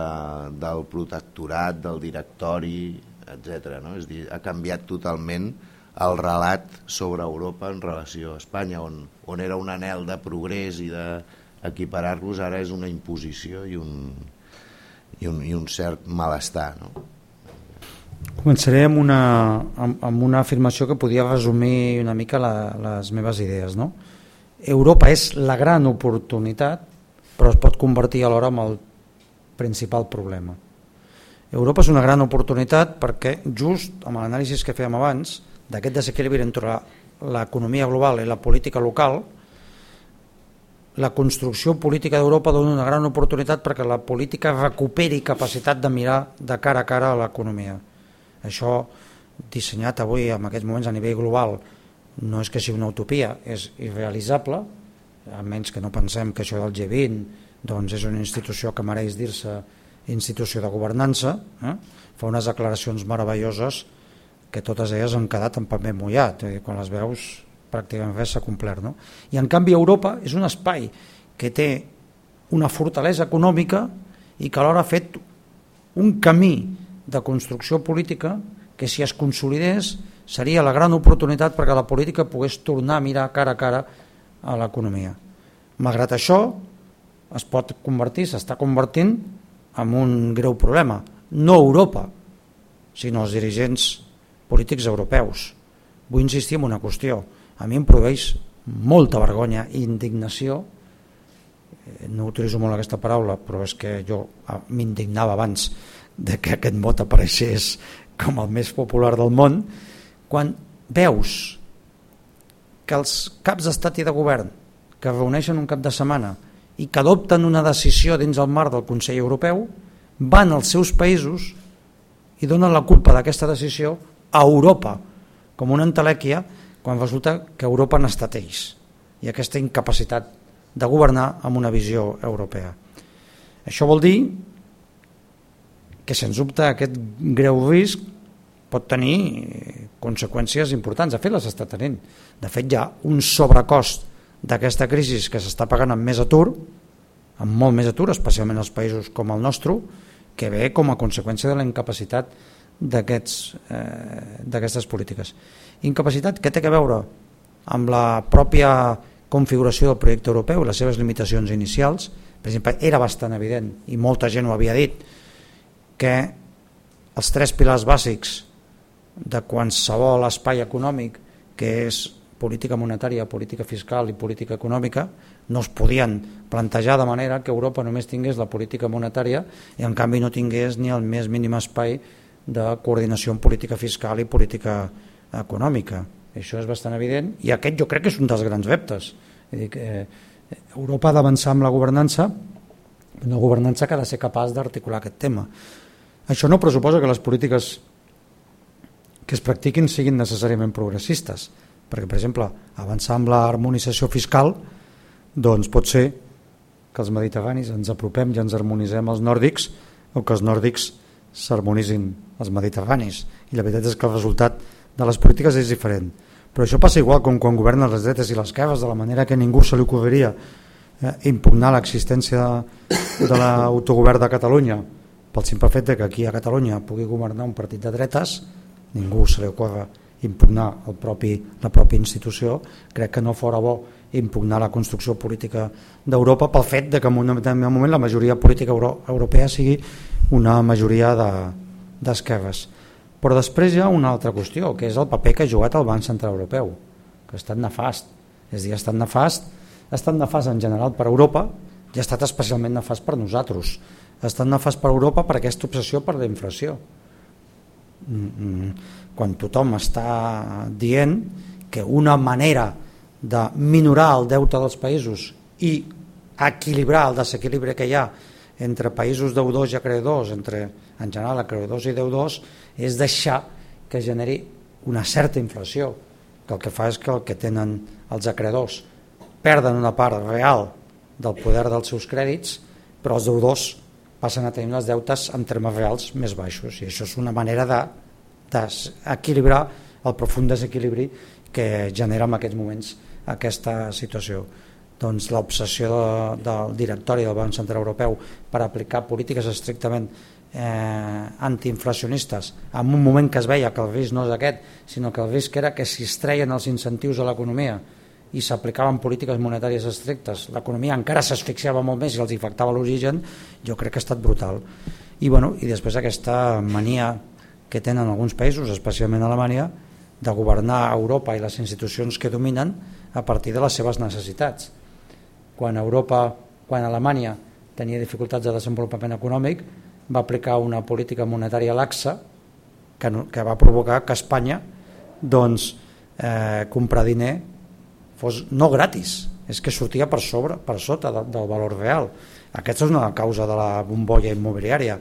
del protectorat, del directori, etc. No? És dir, ha canviat totalment el relat sobre Europa en relació a Espanya, on, on era un anel de progrés i d'equiparar-los, ara és una imposició i un, i un, i un cert malestar. No? Començaré amb una, amb, amb una afirmació que podia resumir una mica la, les meves idees. No? Europa és la gran oportunitat, però es pot convertir alhora en el principal problema. Europa és una gran oportunitat perquè just amb l'anàlisi que fèiem abans d'aquest desequilibri entre l'economia global i la política local, la construcció política d'Europa dona una gran oportunitat perquè la política recuperi capacitat de mirar de cara a cara a l'economia. Això, dissenyat avui en aquests moments a nivell global, no és que sigui una utopia, és irrealitzable, almenys que no pensem que això del G20 doncs és una institució que mereix dir-se institució de governança, eh? fa unes declaracions meravelloses que totes elles han quedat en paper mullat, quan les veus pràcticament res s'ha complert. No? I en canvi Europa és un espai que té una fortalesa econòmica i que alhora ha fet un camí de construcció política que si es consolidés seria la gran oportunitat perquè la política pogués tornar a mirar cara a cara a l'economia. Malgrat això, es pot convertir, s'està convertint en un greu problema. No Europa, sinó els dirigents polítics europeus. Vull insistir en una qüestió. A mi em produeix molta vergonya i indignació, eh, no utilitzo molt aquesta paraula, però és que jo ah, m'indignava abans de que aquest mot apareixés com el més popular del món, quan veus que els caps d'estat i de govern que reuneixen un cap de setmana i que adopten una decisió dins el marc del Consell Europeu van als seus països i donen la culpa d'aquesta decisió a Europa com una entelèquia quan resulta que Europa han ells i aquesta incapacitat de governar amb una visió europea. Això vol dir que sens dubte aquest greu risc pot tenir conseqüències importants. De fet, les està tenint. De fet, hi ha un sobrecost d'aquesta crisi que s'està pagant amb més atur, amb molt més atur, especialment als països com el nostre, que ve com a conseqüència de la incapacitat d'aquestes eh, polítiques. Incapacitat que té a veure amb la pròpia configuració del projecte europeu i les seves limitacions inicials. Per exemple, era bastant evident, i molta gent ho havia dit, que els tres pilars bàsics de qualsevol espai econòmic, que és política monetària, política fiscal i política econòmica, no es podien plantejar de manera que Europa només tingués la política monetària i en canvi no tingués ni el més mínim espai de coordinació en política fiscal i política econòmica. Això és bastant evident i aquest jo crec que és un dels grans reptes. Dir, que eh, Europa ha d'avançar amb la governança, una governança que ha de ser capaç d'articular aquest tema. Això no pressuposa que les polítiques que es practiquin siguin necessàriament progressistes, perquè, per exemple, avançar amb l'harmonització fiscal doncs pot ser que els mediterranis ens apropem i ens harmonitzem als nòrdics o que els nòrdics s'harmonitzin als mediterranis. I la veritat és que el resultat de les polítiques és diferent. Però això passa igual com quan governen les dretes i les esquerres, de la manera que ningú se li ocorreria eh, impugnar l'existència de l'autogovern de Catalunya pel simple fet que aquí a Catalunya pugui governar un partit de dretes, ningú se li ocorre impugnar el propi, la pròpia institució, crec que no fora bo impugnar la construcció política d'Europa pel fet de que en un moment la majoria política euro, europea sigui una majoria d'esquerres. De, però després hi ha una altra qüestió, que és el paper que ha jugat el Banc Central Europeu, que ha estat nefast. És a dir, ha estat nefast, ha estat nefast en general per Europa i ha estat especialment nefast per nosaltres. Ha estat nefast per Europa per aquesta obsessió per la inflació. Mm, mm. Quan tothom està dient que una manera de minorar el deute dels països i equilibrar el desequilibri que hi ha entre països deudors i acreedors, entre en general acreedors i deudors, és deixar que generi una certa inflació, que el que fa és que el que tenen els acreedors perden una part real del poder dels seus crèdits, però els deudors passen a tenir les deutes en termes reals més baixos. I això és una manera d'equilibrar de, el profund desequilibri que genera en aquests moments aquesta situació. Doncs l'obsessió de, del directori del Banc Central Europeu per aplicar polítiques estrictament eh, antiinflacionistes en un moment que es veia que el risc no és aquest sinó que el risc era que si es treien els incentius a l'economia i s'aplicaven polítiques monetàries estrictes. L'economia encara s'asfixiava molt més i els afectava l'origen jo crec que ha estat brutal. I, bueno, i després aquesta mania que tenen alguns països, especialment Alemanya de governar Europa i les institucions que dominen a partir de les seves necessitats. Quan Europa, quan Alemanya tenia dificultats de desenvolupament econòmic, va aplicar una política monetària laxa que, no, que va provocar que Espanya doncs, eh, comprar diner fos no gratis, és que sortia per sobre, per sota de, del valor real. Aquesta és una causa de la bombolla immobiliària.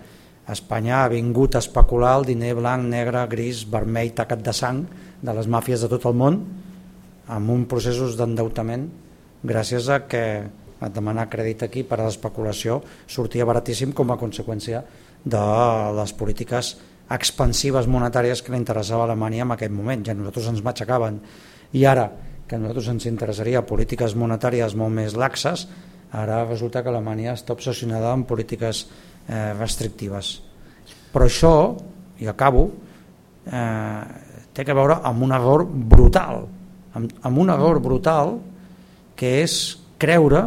Espanya ha vingut a especular el diner blanc, negre, gris, vermell, tacat de sang de les màfies de tot el món amb un processos d'endeutament gràcies a que demanar crèdit aquí per a l'especulació sortia baratíssim com a conseqüència de les polítiques expansives monetàries que li interessava a Alemanya en aquest moment, ja nosaltres ens matxacaven. I ara que a nosaltres ens interessaria polítiques monetàries molt més laxes ara resulta que Alemanya està obsessionada amb polítiques eh, restrictives. Però això, i acabo eh, té que veure amb un error brutal. Amb, amb un error brutal que és creure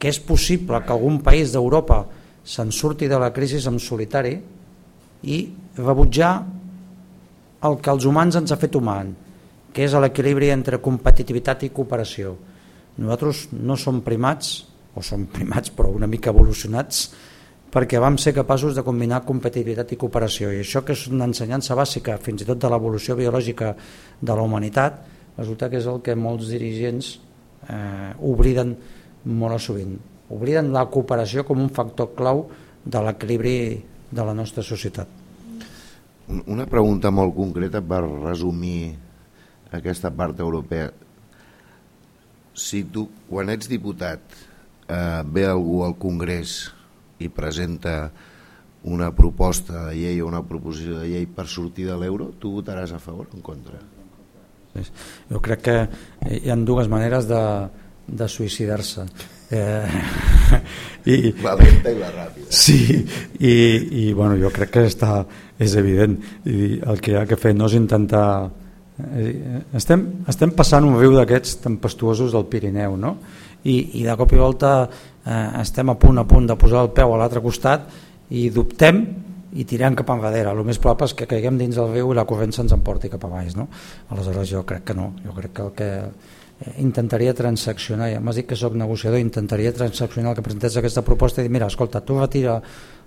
que és possible que algun país d'Europa se'n surti de la crisi en solitari i rebutjar el que els humans ens ha fet humans, que és l'equilibri entre competitivitat i cooperació. Nosaltres no som primats, o som primats però una mica evolucionats, perquè vam ser capaços de combinar competitivitat i cooperació. I això que és una ensenyança bàsica, fins i tot de l'evolució biològica de la humanitat, resulta que és el que molts dirigents eh, obliden molt sovint. Obliden la cooperació com un factor clau de l'equilibri de la nostra societat. Una pregunta molt concreta per resumir aquesta part europea. Si tu, quan ets diputat, eh, ve algú al Congrés i presenta una proposta de llei o una proposició de llei per sortir de l'euro, tu votaràs a favor o en contra? Jo crec que hi ha dues maneres de, de suïcidar-se. Eh, i, la lenta i la ràpida. Sí, i, i bueno, jo crec que està, és evident. I el que hi ha que fer no és intentar... Eh, estem, estem passant un riu d'aquests tempestuosos del Pirineu, no? I, i de cop i volta eh, estem a punt a punt de posar el peu a l'altre costat i dubtem i tirem cap enrere. El més probable és que caiguem dins del riu i la corrent se'ns emporti cap a baix. No? Aleshores jo crec que no. Jo crec que el que eh, intentaria transaccionar, ja m'has dit que sóc negociador, intentaria transaccionar el que presentés aquesta proposta i dir, mira, escolta, tu retira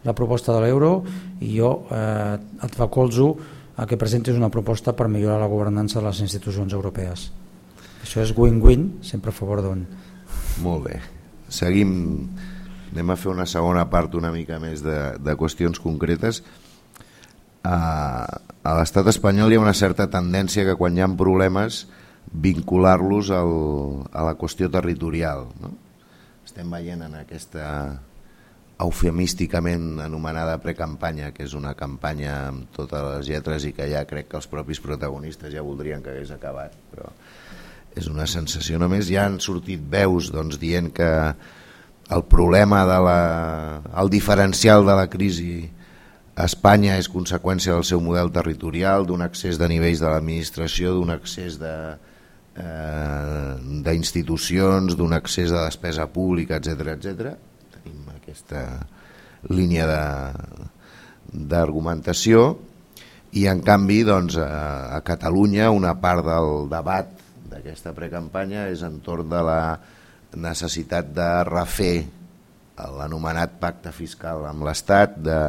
la proposta de l'euro i jo eh, et recolzo a que presentis una proposta per millorar la governança de les institucions europees. Això és win-win, sempre a favor d'un. Molt bé. Seguim Anem a fer una segona part una mica més de, de qüestions concretes. A, a l'estat espanyol hi ha una certa tendència que quan hi ha problemes vincular-los a la qüestió territorial. No? Estem veient en aquesta eufemísticament anomenada precampanya, que és una campanya amb totes les lletres i que ja crec que els propis protagonistes ja voldrien que hagués acabat, però és una sensació només. Ja han sortit veus doncs, dient que el problema de la, el diferencial de la crisi a Espanya és conseqüència del seu model territorial, d'un accés de nivells de l'administració, d'un accés de eh, d'institucions, d'un accés de despesa pública, etc etc. Tenim aquesta línia d'argumentació i en canvi doncs, a, a Catalunya una part del debat d'aquesta precampanya és entorn de la necessitat de refer l'anomenat pacte fiscal amb l'Estat de,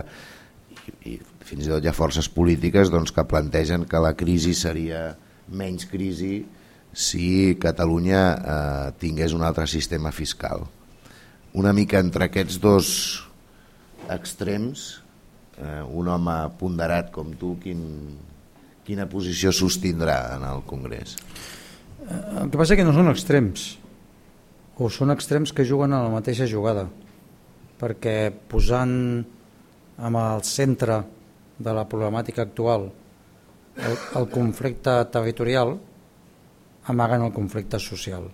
i, i fins i tot hi ha forces polítiques doncs, que plantegen que la crisi seria menys crisi si Catalunya eh, tingués un altre sistema fiscal. Una mica entre aquests dos extrems, eh, un home ponderat com tu, quin, quina posició sostindrà en el Congrés? Eh, el que passa és que no són extrems o són extrems que juguen a la mateixa jugada perquè posant en el centre de la problemàtica actual el, el conflicte territorial amaguen el conflicte social.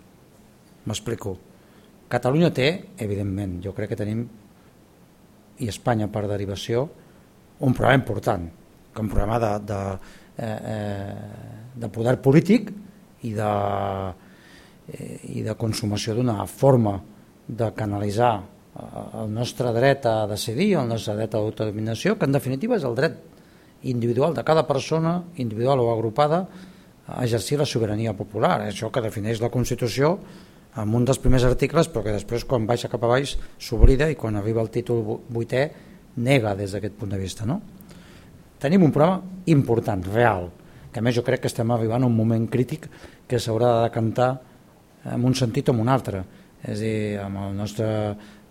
M'explico. Catalunya té, evidentment, jo crec que tenim i Espanya per derivació un problema important que un problema de, de, eh, eh, de poder polític i de eh, i de consumació d'una forma de canalitzar eh, el nostre dret a decidir, el nostre dret a l'autodeterminació, que en definitiva és el dret individual de cada persona, individual o agrupada, exercir la sobirania popular. Això que defineix la Constitució en un dels primers articles, però que després quan baixa cap a baix s'oblida i quan arriba el títol vuitè nega des d'aquest punt de vista. No? Tenim un problema important, real, que a més jo crec que estem arribant a un moment crític que s'haurà de decantar en un sentit o en un altre. És a dir, amb el nostre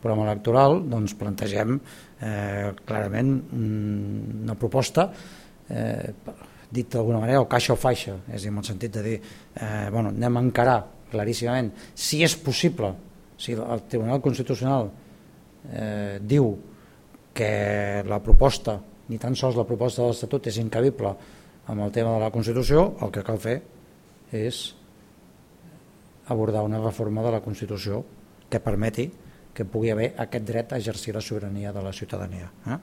programa electoral doncs, plantegem eh, clarament una proposta eh, dit d'alguna manera o caixa o faixa, és dir, en el sentit de dir eh, bueno, anem a encarar claríssimament si és possible, si el Tribunal Constitucional eh, diu que la proposta, ni tan sols la proposta de l'Estatut és incabible amb el tema de la Constitució, el que cal fer és abordar una reforma de la Constitució que permeti que pugui haver aquest dret a exercir la sobirania de la ciutadania. Eh?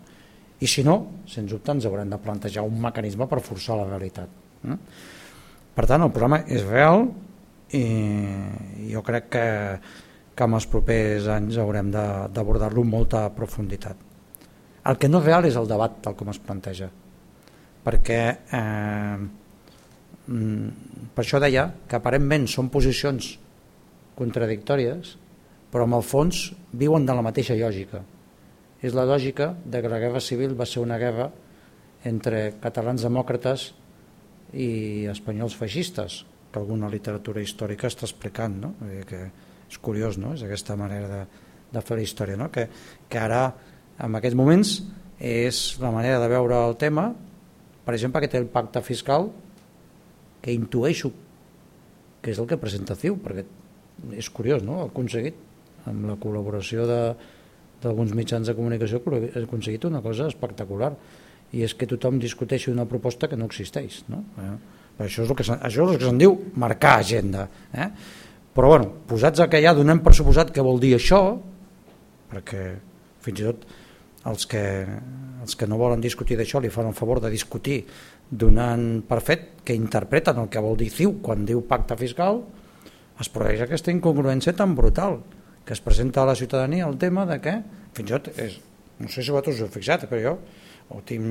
I si no, sens dubte ens haurem de plantejar un mecanisme per forçar la realitat. Eh? Per tant, el problema és real i jo crec que, que en els propers anys haurem d'abordar-lo amb molta profunditat. El que no és real és el debat tal com es planteja, perquè eh, Mm, per això deia que aparentment són posicions contradictòries, però en el fons viuen de la mateixa lògica. És la lògica de que la guerra civil va ser una guerra entre catalans demòcrates i espanyols feixistes, que alguna literatura històrica està explicant, no? que és curiós, no? és aquesta manera de, de fer la història, no? que, que ara, en aquests moments, és la manera de veure el tema, per exemple, que té el pacte fiscal, que intueixo que és el que presenta CIU, perquè és curiós, no? ha aconseguit, amb la col·laboració d'alguns mitjans de comunicació, ha aconseguit una cosa espectacular, i és que tothom discuteixi una proposta que no existeix. No? Eh? això és el que, això és el que se'n diu marcar agenda. Eh? però bueno, posats a que ja donem per suposat que vol dir això, perquè fins i tot els que, els que no volen discutir d'això li fan el favor de discutir donant per fet que interpreten el que vol dir CIU quan diu pacte fiscal, es produeix aquesta incongruència tan brutal que es presenta a la ciutadania el tema de que, fins i tot, és, no sé si vosaltres us heu fixat, però jo o tinc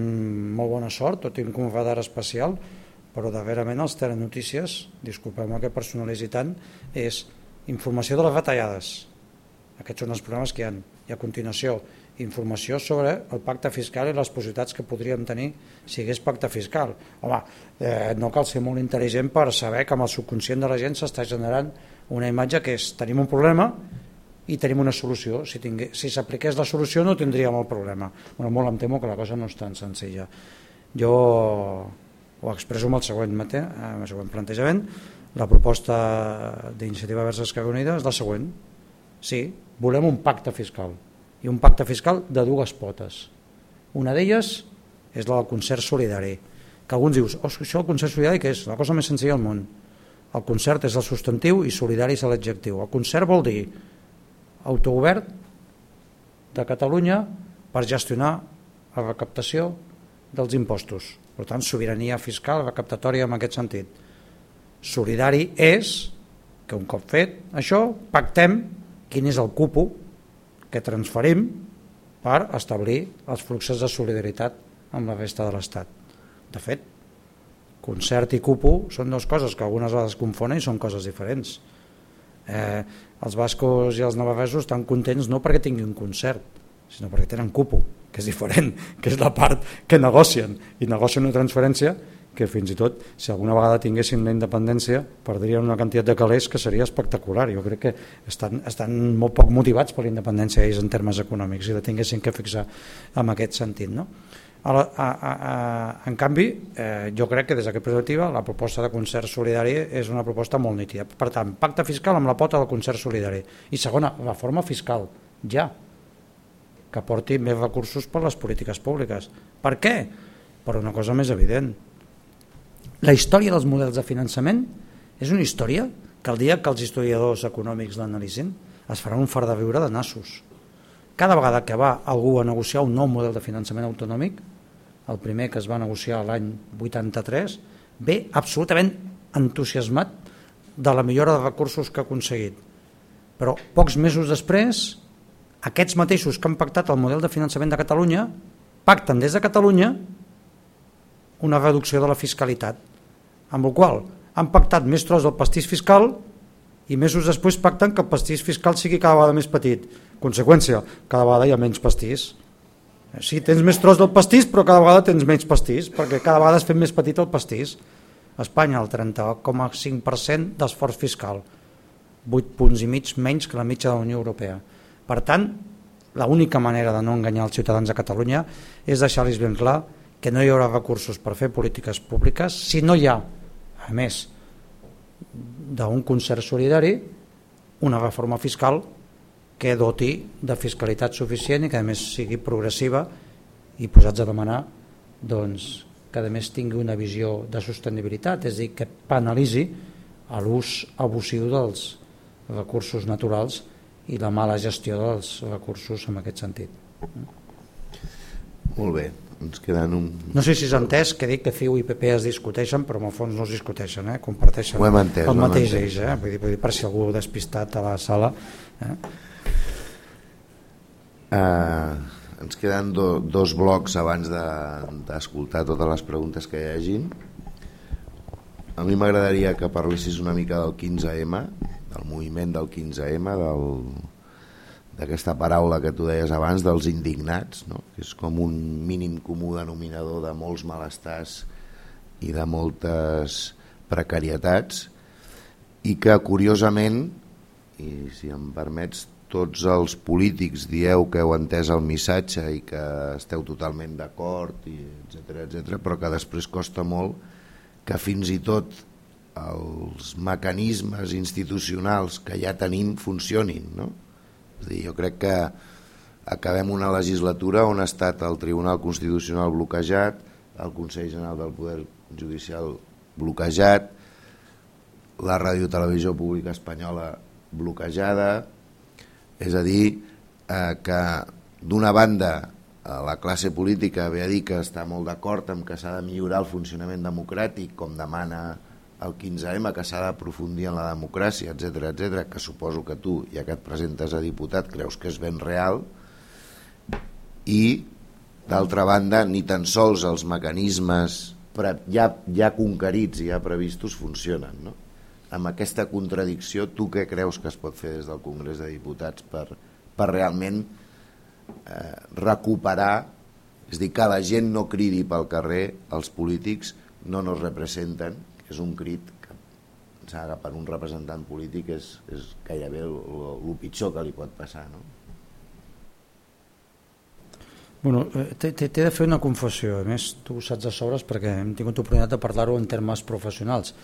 molt bona sort o tinc un radar especial, però darrerament els telenotícies, disculpeu-me que personalitzi tant, és informació de les retallades. Aquests són els programes que hi ha. I a continuació, informació sobre el pacte fiscal i les possibilitats que podríem tenir si hagués pacte fiscal. Home, eh, no cal ser molt intel·ligent per saber que amb el subconscient de la gent s'està generant una imatge que és tenim un problema i tenim una solució. Si si s'apliqués la solució no tindríem el problema. Bueno, molt em temo que la cosa no és tan senzilla. Jo ho expreso amb el següent, mate, amb el següent plantejament. La proposta d'iniciativa versa Esquerra Unida és la següent. Sí, volem un pacte fiscal i un pacte fiscal de dues potes. Una d'elles és la del concert solidari, que alguns dius, oh, això el concert solidari que és? La cosa més senzilla del món. El concert és el substantiu i solidari és l'adjectiu. El concert vol dir autogovern de Catalunya per gestionar la recaptació dels impostos. Per tant, sobirania fiscal recaptatòria en aquest sentit. Solidari és que un cop fet això, pactem quin és el cupo que transferim per establir els fluxos de solidaritat amb la resta de l'Estat. De fet, concert i cupo són dues coses que algunes vegades confonen i són coses diferents. Eh, els bascos i els navarresos estan contents no perquè tinguin un concert, sinó perquè tenen cupo, que és diferent, que és la part que negocien, i negocien una transferència que fins i tot, si alguna vegada tinguessin la independència, perdrien una quantitat de calés que seria espectacular. Jo crec que estan, estan molt poc motivats per la independència ells en termes econòmics i la tinguessin que fixar en aquest sentit. No? A, a, a, a, en canvi, eh, jo crec que des d'aquesta perspectiva la proposta de concert solidari és una proposta molt nítida. Per tant, pacte fiscal amb la pota del concert solidari. I segona, reforma fiscal, ja, que porti més recursos per les polítiques públiques. Per què? Per una cosa més evident. La història dels models de finançament és una història que el dia que els historiadors econòmics l'analitzin es farà un far de viure de nassos. Cada vegada que va algú a negociar un nou model de finançament autonòmic el primer que es va negociar l'any 83, ve absolutament entusiasmat de la millora de recursos que ha aconseguit. Però pocs mesos després, aquests mateixos que han pactat el model de finançament de Catalunya pacten des de Catalunya una reducció de la fiscalitat, amb la qual han pactat més tros del pastís fiscal i mesos després pacten que el pastís fiscal sigui cada vegada més petit. Conseqüència, cada vegada hi ha menys pastís. Sí, tens més tros del pastís, però cada vegada tens menys pastís, perquè cada vegada es fet més petit el pastís. A Espanya el 30,5% d'esforç fiscal, 8 punts i mig menys que la mitja de la Unió Europea. Per tant, l'única manera de no enganyar els ciutadans de Catalunya és deixar-los ben clar que no hi haurà recursos per fer polítiques públiques si no hi ha, a més d'un concert solidari, una reforma fiscal que doti de fiscalitat suficient i que a més sigui progressiva i posats a demanar doncs, que a més tingui una visió de sostenibilitat, és a dir, que penalitzi l'ús abusiu dels recursos naturals i la mala gestió dels recursos en aquest sentit. Molt bé, ens queden un... No sé si és entès que dic que CiU i PP es discuteixen, però en el fons no es discuteixen, eh? comparteixen entès, el mateix eix, eh? vull dir, vull dir, per si algú despistat a la sala. Eh? Uh, ens queden do, dos blocs abans d'escoltar de, totes les preguntes que hi hagin. A mi m'agradaria que parlessis una mica del 15M, del moviment del 15M, d'aquesta paraula que tu deies abans, dels indignats, no? que és com un mínim comú denominador de molts malestars i de moltes precarietats, i que curiosament, i si em permets tots els polítics dieu que heu entès el missatge i que esteu totalment d'acord, etc etc, però que després costa molt que fins i tot els mecanismes institucionals que ja tenim funcionin. No? És dir, jo crec que acabem una legislatura on ha estat el Tribunal Constitucional bloquejat, el Consell General del Poder Judicial bloquejat, la ràdio televisió pública espanyola bloquejada, és a dir, eh, que d'una banda eh, la classe política ve a dir que està molt d'acord amb que s'ha de millorar el funcionament democràtic, com demana el 15M, que s'ha d'aprofundir en la democràcia, etc etc, que suposo que tu, ja que et presentes a diputat, creus que és ben real, i, d'altra banda, ni tan sols els mecanismes ja, ja conquerits i ja previstos funcionen. No? Amb aquesta contradicció, tu què creus que es pot fer des del Congrés de Diputats per, per realment eh, recuperar, és dir, que la gent no cridi pel carrer, els polítics no nos representen, és un crit que que per un representant polític és, és gairebé el pitjor que li pot passar. No? Bueno, eh, t'he de fer una confessió, a més tu ho saps de sobres perquè hem tingut oportunitat de parlar-ho en termes professionals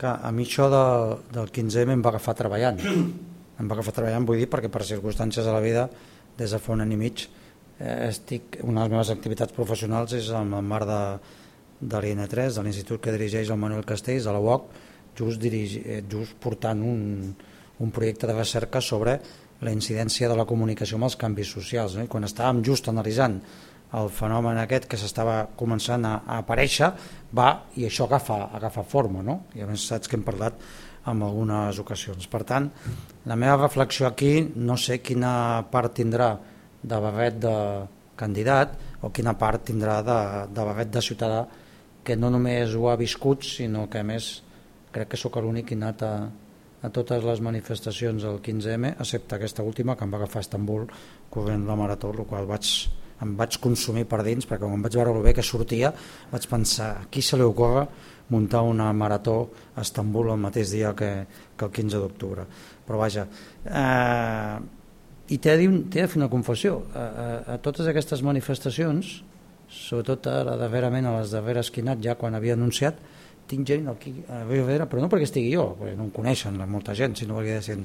que a mi això de, del 15M em va agafar treballant em va agafar treballant, vull dir, perquè per circumstàncies de la vida des de fa un any i mig eh, estic, una de les meves activitats professionals és en el marc de, de l'IN3, de l'institut que dirigeix el Manuel Castells, de la UOC, just, dirigi, eh, just portant un, un projecte de recerca sobre la incidència de la comunicació amb els canvis socials. No? I quan estàvem just analitzant el fenomen aquest que s'estava començant a, a aparèixer, va i això agafa, agafa forma, no? i a més saps que hem parlat en algunes ocasions. Per tant, la meva reflexió aquí no sé quina part tindrà de barret de candidat o quina part tindrà de, de barret de ciutadà que no només ho ha viscut, sinó que a més crec que sóc l'únic que ha anat a, a totes les manifestacions del 15M, excepte aquesta última que em va agafar a Estambul corrent la marató, el qual vaig, em vaig consumir per dins, perquè quan vaig veure el bé que sortia vaig pensar, a qui se li ocorre muntar una marató a Estambul el mateix dia que, que el 15 d'octubre. Però vaja, eh, i t'he de, de fer una confessió, a, a, a totes aquestes manifestacions, sobretot a la darrerament a les he anat ja quan havia anunciat, tinc gent aquí a veure, però no perquè estigui jo, perquè no em coneixen molta gent, sinó perquè deien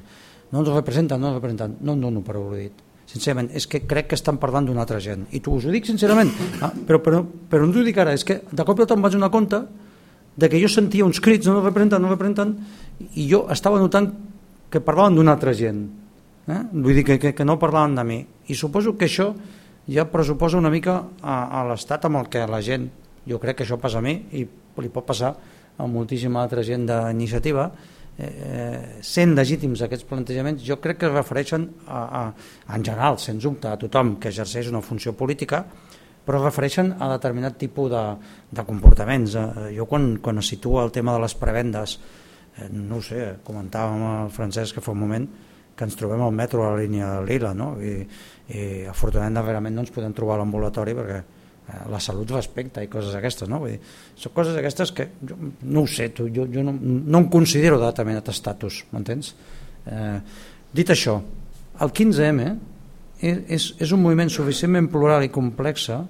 no ens representen, no ens representen, no, no, no, però ho he dit sincerament, és que crec que estan parlant d'una altra gent i tu us ho dic sincerament ah, però, però, però no t'ho dic ara, és que de cop i volta em vaig donar compte de que jo sentia uns crits, no representen, no representen, i jo estava notant que parlaven d'una altra gent. Eh? Vull dir que, que, que no parlaven de mi. I suposo que això ja pressuposa una mica a, a l'estat amb el que la gent, jo crec que això passa a mi i li pot passar a moltíssima altra gent d'iniciativa, eh, sent legítims aquests plantejaments, jo crec que es refereixen a, a, en general, sens dubte, a tothom que exerceix una funció política, però es refereixen a determinat tipus de, de comportaments. Eh, jo quan, quan es situa el tema de les prebendes, eh, no ho sé, comentàvem al Francesc que fa un moment que ens trobem al metro a la línia de Lila, no? I, i afortunadament darrerament no ens podem trobar a l'ambulatori perquè eh, la salut respecta i coses aquestes, no? Vull dir, són coses aquestes que jo, no ho sé, tu, jo, jo no, no em considero de determinat estatus, m'entens? Eh, dit això, el 15M és, és un moviment suficientment plural i complexa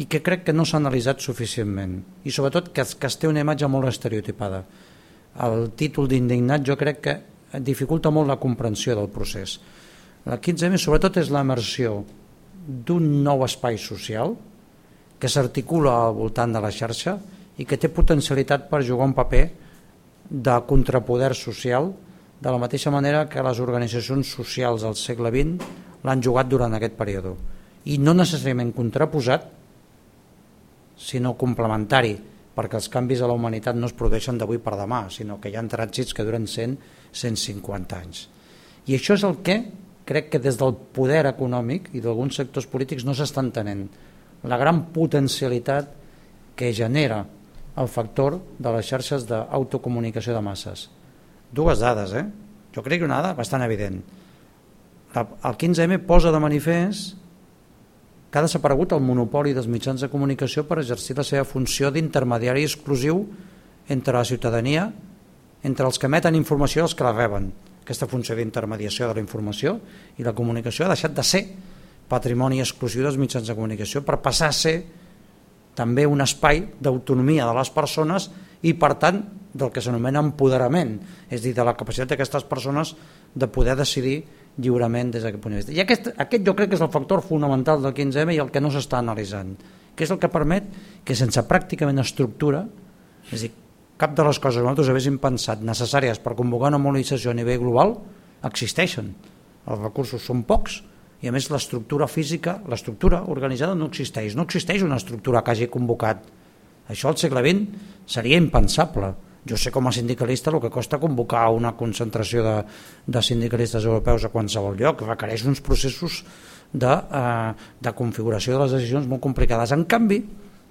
i que crec que no s'ha analitzat suficientment i sobretot que, que es té una imatge molt estereotipada el títol d'indignat jo crec que dificulta molt la comprensió del procés el 15M sobretot és l'emersió d'un nou espai social que s'articula al voltant de la xarxa i que té potencialitat per jugar un paper de contrapoder social de la mateixa manera que les organitzacions socials del segle XX l'han jugat durant aquest període. I no necessàriament contraposat sinó complementari perquè els canvis a la humanitat no es produeixen d'avui per demà sinó que hi ha trànsits que duren 100, 150 anys. I això és el que crec que des del poder econòmic i d'alguns sectors polítics no s'està entenent la gran potencialitat que genera el factor de les xarxes d'autocomunicació de masses dues dades, eh? jo crec que una dada bastant evident el 15M posa de manifest que ha desaparegut el monopoli dels mitjans de comunicació per exercir la seva funció d'intermediari exclusiu entre la ciutadania, entre els que emeten informació i els que la reben. Aquesta funció d'intermediació de la informació i la comunicació ha deixat de ser patrimoni exclusiu dels mitjans de comunicació per passar a ser també un espai d'autonomia de les persones i per tant del que s'anomena empoderament, és dir, de la capacitat d'aquestes persones de poder decidir lliurement des d'aquest punt de vista. I aquest, aquest jo crec que és el factor fonamental del 15M i el que no s'està analitzant, que és el que permet que sense pràcticament estructura, és dir, cap de les coses que nosaltres haguéssim pensat necessàries per convocar una mobilització a nivell global existeixen. Els recursos són pocs i a més l'estructura física, l'estructura organitzada no existeix. No existeix una estructura que hagi convocat. Això al segle XX seria impensable. Jo sé com a sindicalista el que costa convocar una concentració de, de sindicalistes europeus a qualsevol lloc. Requereix uns processos de, eh, de configuració de les decisions molt complicades. En canvi,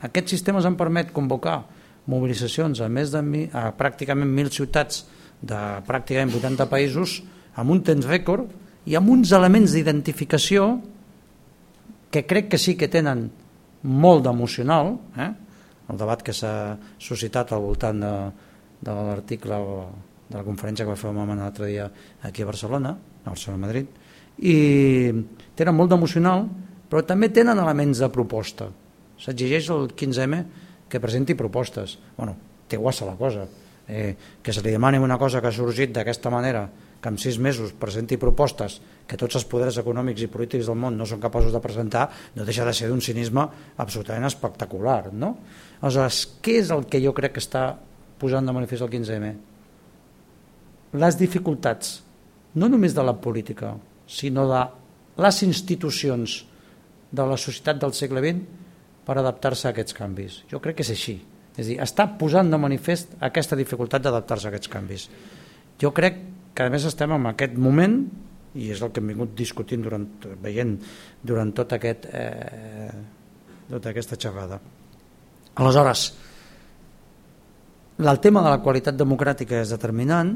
aquests sistemes han permet convocar mobilitzacions a més de mi, a pràcticament mil ciutats de pràcticament 80 països amb un temps rècord i amb uns elements d'identificació que crec que sí que tenen molt d'emocional, eh? el debat que s'ha suscitat al voltant de, de l'article de la conferència que va fer el moment l'altre dia aquí a Barcelona, a Barcelona-Madrid, i tenen molt d'emocional, però també tenen elements de proposta. S'exigeix el 15M que presenti propostes. Bueno, té guassa la cosa. Eh, que se li demani una cosa que ha sorgit d'aquesta manera, que en sis mesos presenti propostes que tots els poders econòmics i polítics del món no són capaços de presentar, no deixa de ser d'un cinisme absolutament espectacular. No? Aleshores, què és el que jo crec que està posant de manifest el 15M? Les dificultats, no només de la política, sinó de les institucions de la societat del segle XX per adaptar-se a aquests canvis. Jo crec que és així. És dir, està posant de manifest aquesta dificultat d'adaptar-se a aquests canvis. Jo crec que a més estem en aquest moment i és el que hem vingut discutint durant, veient durant tot aquest, eh, tota aquesta xerrada. Aleshores, el tema de la qualitat democràtica és determinant,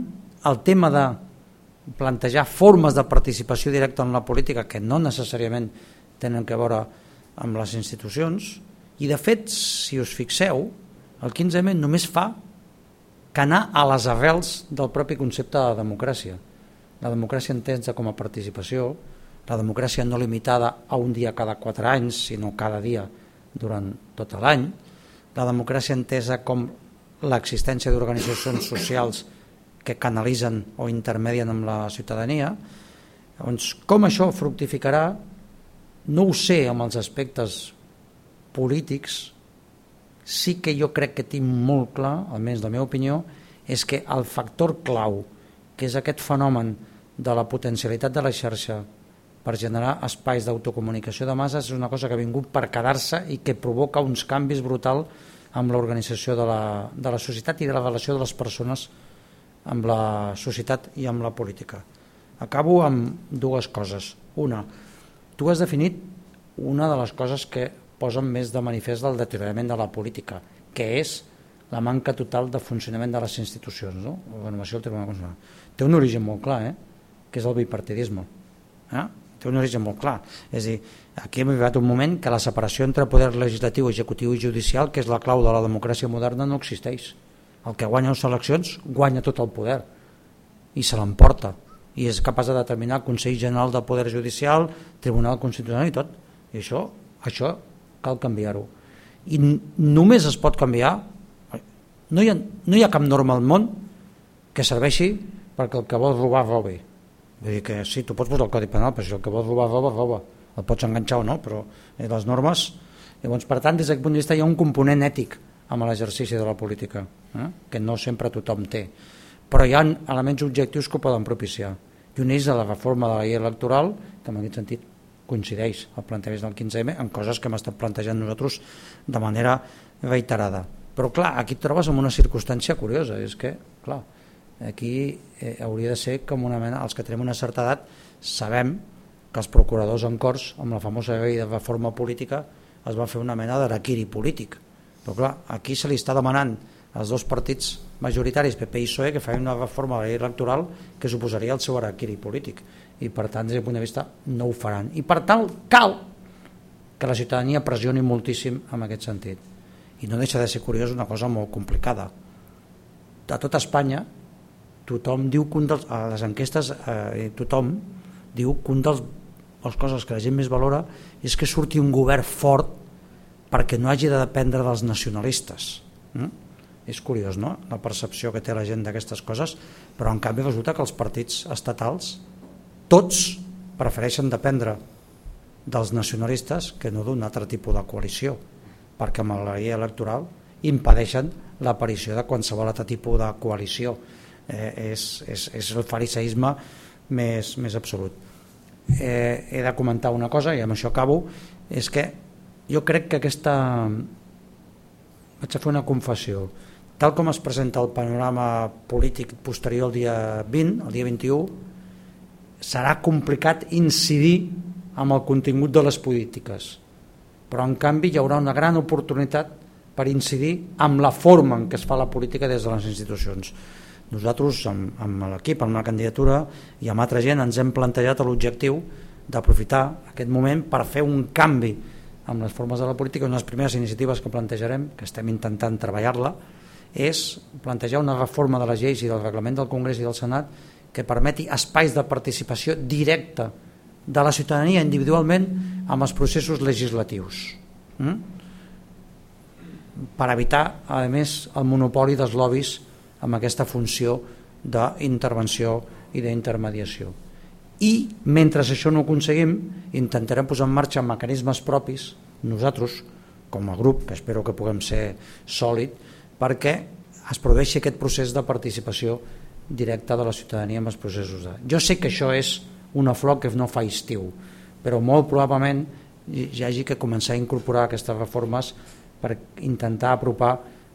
el tema de plantejar formes de participació directa en la política que no necessàriament tenen que veure amb les institucions i de fet, si us fixeu, el 15M només fa que anar a les arrels del propi concepte de democràcia. La democràcia entesa com a participació, la democràcia no limitada a un dia cada quatre anys, sinó cada dia durant tot l'any, la democràcia entesa com l'existència d'organitzacions socials que canalitzen o intermedien amb la ciutadania. Llavors, com això fructificarà no ho sé amb els aspectes polítics, sí que jo crec que tinc molt clar, almenys la meva opinió, és que el factor clau, que és aquest fenomen de la potencialitat de la xarxa per generar espais d'autocomunicació de masses és una cosa que ha vingut per quedar-se i que provoca uns canvis brutal amb l'organització de, la, de la societat i de la relació de les persones amb la societat i amb la política. Acabo amb dues coses. Una, Tu has definit una de les coses que posen més de manifest del deteriorament de la política, que és la manca total de funcionament de les institucions, no? la renovació del Tribunal Constitucional. Té un origen molt clar, eh? que és el bipartidisme. Eh? Té un origen molt clar. És dir, aquí hem arribat un moment que la separació entre poder legislatiu, executiu i judicial, que és la clau de la democràcia moderna, no existeix. El que guanya les eleccions guanya tot el poder i se l'emporta i és capaç de determinar Consell General del Poder Judicial, Tribunal Constitucional i tot. I això, això cal canviar-ho. I només es pot canviar, no hi, ha, no hi ha cap norma al món que serveixi perquè el que vol robar robi. Vull dir que sí, tu pots posar el Codi Penal, però si el que vol robar roba, roba. El pots enganxar o no, però eh, les normes... Llavors, per tant, des d'aquest punt de vista hi ha un component ètic amb l'exercici de la política, eh? que no sempre tothom té. Però hi ha elements objectius que ho poden propiciar i un és de la reforma de la llei electoral, que en aquest sentit coincideix el plantejament del 15M en coses que hem estat plantejant nosaltres de manera reiterada. Però clar, aquí et trobes amb una circumstància curiosa, és que, clar, aquí eh, hauria de ser com una mena, els que tenim una certa edat sabem que els procuradors en Corts, amb la famosa llei de reforma política, es va fer una mena d'araquiri polític. Però clar, aquí se li està demanant els dos partits majoritaris, PP i PSOE, que feien una reforma de la llei electoral que suposaria el seu araquiri polític. I per tant, des del punt de vista, no ho faran. I per tant, cal que la ciutadania pressioni moltíssim en aquest sentit. I no deixa de ser curiós una cosa molt complicada. A tot Espanya, tothom diu que un dels, a les enquestes, eh, tothom diu que un dels les coses que la gent més valora és que surti un govern fort perquè no hagi de dependre dels nacionalistes. Mm? és curiós, no?, la percepció que té la gent d'aquestes coses, però en canvi resulta que els partits estatals, tots prefereixen dependre dels nacionalistes que no d'un altre tipus de coalició, perquè amb la llei electoral impedeixen l'aparició de qualsevol altre tipus de coalició. Eh, és, és, és el fariseisme més, més absolut. Eh, he de comentar una cosa, i amb això acabo, és que jo crec que aquesta... Vaig a fer una confessió. Tal com es presenta el panorama polític posterior al dia 20, el dia 21, serà complicat incidir amb el contingut de les polítiques però en canvi hi haurà una gran oportunitat per incidir amb la forma en què es fa la política des de les institucions. Nosaltres, amb, amb l'equip, amb la candidatura i amb altra gent, ens hem plantejat l'objectiu d'aprofitar aquest moment per fer un canvi amb les formes de la política. Una de les primeres iniciatives que plantejarem, que estem intentant treballar-la, és plantejar una reforma de les lleis i del reglament del Congrés i del Senat que permeti espais de participació directa de la ciutadania individualment amb els processos legislatius mm? per evitar a més el monopoli dels lobbies amb aquesta funció d'intervenció i d'intermediació i mentre això no ho aconseguim intentarem posar en marxa mecanismes propis nosaltres com a grup que espero que puguem ser sòlid perquè es produeixi aquest procés de participació directa de la ciutadania en els processos de... jo sé que això és una flor que no fa estiu però molt probablement hi hagi que començar a incorporar aquestes reformes per intentar apropar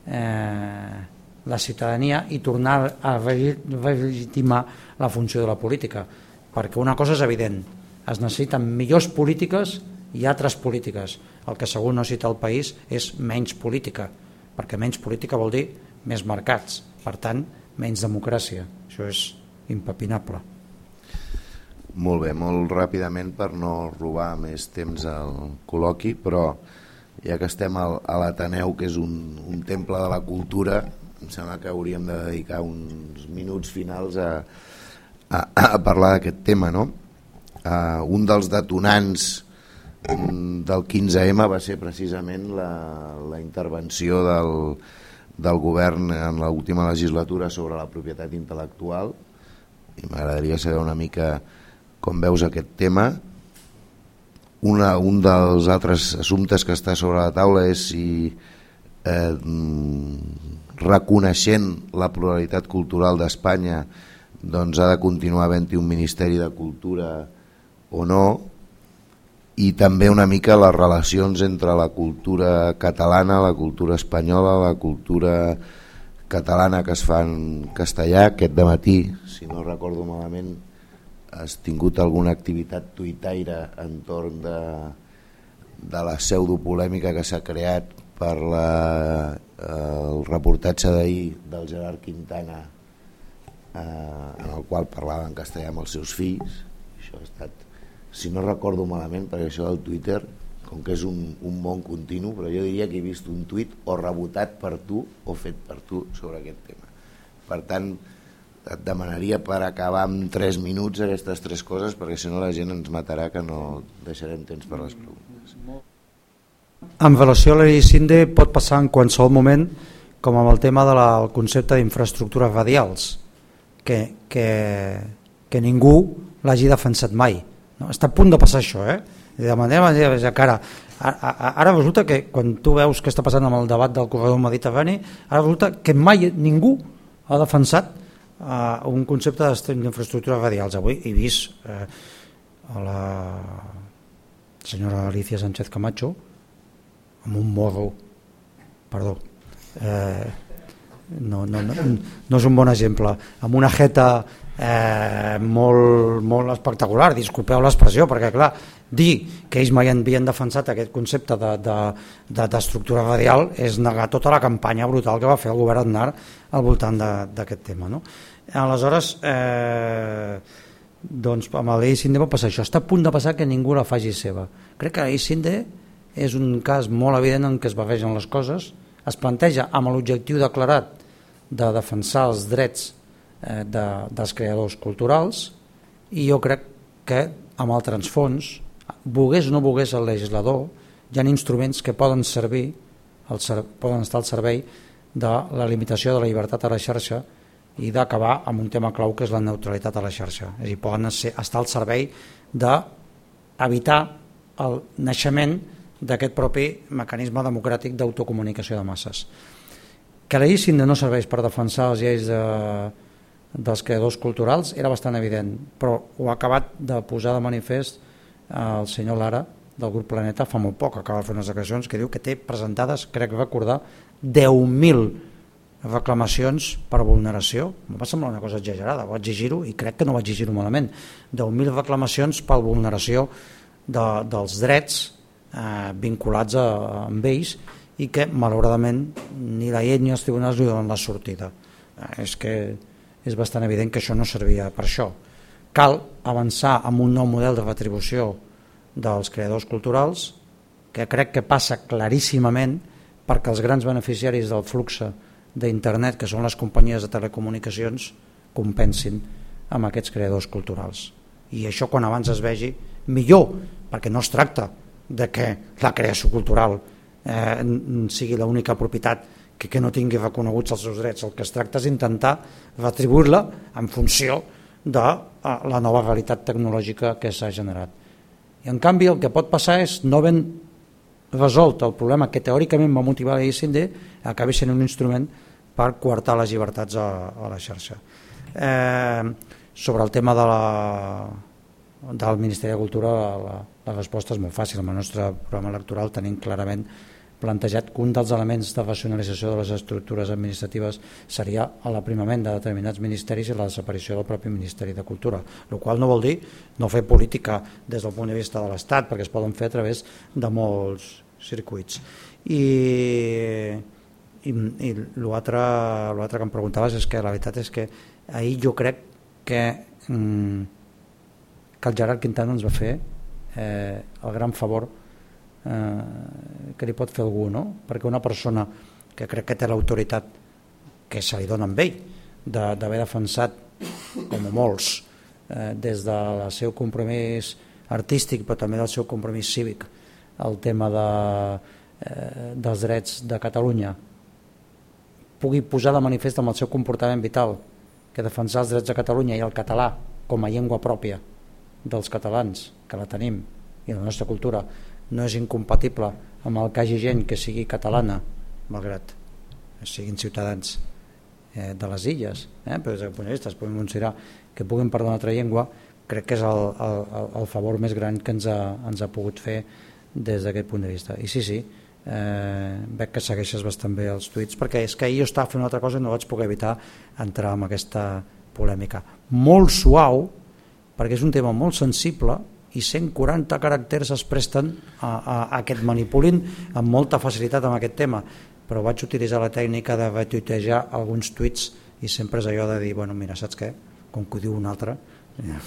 eh, la ciutadania i tornar a legitimar la funció de la política perquè una cosa és evident es necessiten millors polítiques i altres polítiques. El que segur no cita el país és menys política perquè menys política vol dir més mercats. Per tant menys democràcia això és impepinable molt bé, molt ràpidament per no robar més temps al col·loqui, però ja que estem al, a l'Ateneu, que és un, un temple de la cultura, em sembla que hauríem de dedicar uns minuts finals a, a, a parlar d'aquest tema. No? Uh, un dels detonants mm, del 15M va ser precisament la, la intervenció del, del govern en l'última legislatura sobre la propietat intel·lectual. I m'agradaria saber una mica com veus aquest tema. Una, un dels altres assumptes que està sobre la taula és si eh, reconeixent la pluralitat cultural d'Espanya doncs ha de continuar havent-hi un Ministeri de Cultura o no i també una mica les relacions entre la cultura catalana, la cultura espanyola, la cultura catalana que es fa en castellà, aquest de matí, si no recordo malament, has tingut alguna activitat tuitaire entorn de, de la pseudopolèmica que s'ha creat per la, el reportatge d'ahir del Gerard Quintana eh, en el qual parlava en castellà amb els seus fills. Això ha estat, si no recordo malament perquè això del Twitter com que és un, un món continu però jo diria que he vist un tuit o rebotat per tu o fet per tu sobre aquest tema per tant et demanaria per acabar en 3 minuts aquestes tres coses perquè si no la gent ens matarà que no deixarem temps per les preguntes. En relació a la pot passar en qualsevol moment com amb el tema del de concepte d'infraestructures radials que, que, que ningú l'hagi defensat mai. No? Està a punt de passar això, eh? De manera, manera que ara, ara, ara resulta que quan tu veus què està passant amb el debat del corredor mediterrani, ara resulta que mai ningú ha defensat uh, un concepte d'infraestructures radials. Avui he vist eh, a la senyora Alicia Sánchez Camacho amb un morro, perdó, eh, no, no, no, no és un bon exemple, amb una jeta eh, molt, molt espectacular, disculpeu l'expressió, perquè clar, dir que ells mai havien defensat aquest concepte d'estructura de, de, de radial és negar tota la campanya brutal que va fer el govern Aznar al voltant d'aquest tema. No? Aleshores, eh, doncs amb la va passar això. Està a punt de passar que ningú la faci seva. Crec que la és un cas molt evident en què es barregen les coses, es planteja amb l'objectiu declarat de defensar els drets eh, de, dels creadors culturals i jo crec que amb el transfons volgués o no volgués el legislador, hi ha instruments que poden servir, el, poden estar al servei de la limitació de la llibertat a la xarxa i d'acabar amb un tema clau que és la neutralitat a la xarxa. És a dir, poden ser, estar al servei d'evitar el naixement d'aquest propi mecanisme democràtic d'autocomunicació de masses. Que la llei no serveix per defensar les lleis de, dels creadors culturals era bastant evident, però ho ha acabat de posar de manifest el senyor Lara del grup Planeta fa molt poc, acaba de fer unes declaracions que diu que té presentades, crec que recordar 10.000 reclamacions per vulneració. Em va semblar una cosa exagerada, vaig llegir-ho i crec que no vaig llegir-ho malament. 10.000 reclamacions per vulneració de, dels drets eh, vinculats a, amb ells i que malauradament ni la llei ni els tribunals li donen la sortida. Eh, és que és bastant evident que això no servia per això cal avançar amb un nou model de retribució dels creadors culturals que crec que passa claríssimament perquè els grans beneficiaris del flux d'internet, que són les companyies de telecomunicacions, compensin amb aquests creadors culturals. I això quan abans es vegi, millor, perquè no es tracta de que la creació cultural eh, sigui l'única propietat que, que no tingui reconeguts els seus drets. El que es tracta és intentar retribuir-la en funció de eh, la nova realitat tecnològica que s'ha generat. I en canvi el que pot passar és no ben resolt el problema que teòricament va motivar la acabi sent un instrument per coartar les llibertats a, a la xarxa. Eh, sobre el tema de la, del Ministeri de Cultura la, la resposta és molt fàcil. En el nostre programa electoral tenim clarament plantejat que un dels elements de racionalització de les estructures administratives seria l'aprimament de determinats ministeris i la desaparició del propi Ministeri de Cultura, el qual no vol dir no fer política des del punt de vista de l'Estat, perquè es poden fer a través de molts circuits. I, i, i l'altre que em preguntaves és que la veritat és que ahir jo crec que, mm, que el Gerard Quintana ens va fer eh, el gran favor eh, que li pot fer algú, no? perquè una persona que crec que té l'autoritat que se li dona amb ell d'haver de, defensat, com molts, eh, des del seu compromís artístic però també del seu compromís cívic el tema de, eh, dels drets de Catalunya pugui posar de manifest amb el seu comportament vital que defensar els drets de Catalunya i el català com a llengua pròpia dels catalans, que la tenim, i la nostra cultura, no és incompatible amb el que hagi gent que sigui catalana, malgrat siguin ciutadans eh, de les illes, eh? però des del punt de vista es puguin considerar que puguin parlar una altra llengua, crec que és el, el, el favor més gran que ens ha, ens ha pogut fer des d'aquest punt de vista. I sí, sí, eh, veig que segueixes bastant bé els tuits, perquè és que ahir jo estava fent una altra cosa i no vaig poder evitar entrar en aquesta polèmica. Molt suau, perquè és un tema molt sensible, i 140 caràcters es presten a, a, a aquest manipulin amb molta facilitat amb aquest tema però vaig utilitzar la tècnica de retuitejar alguns tuits i sempre és allò de dir, bueno, mira, saps què? Com que ho diu un altre... Ja.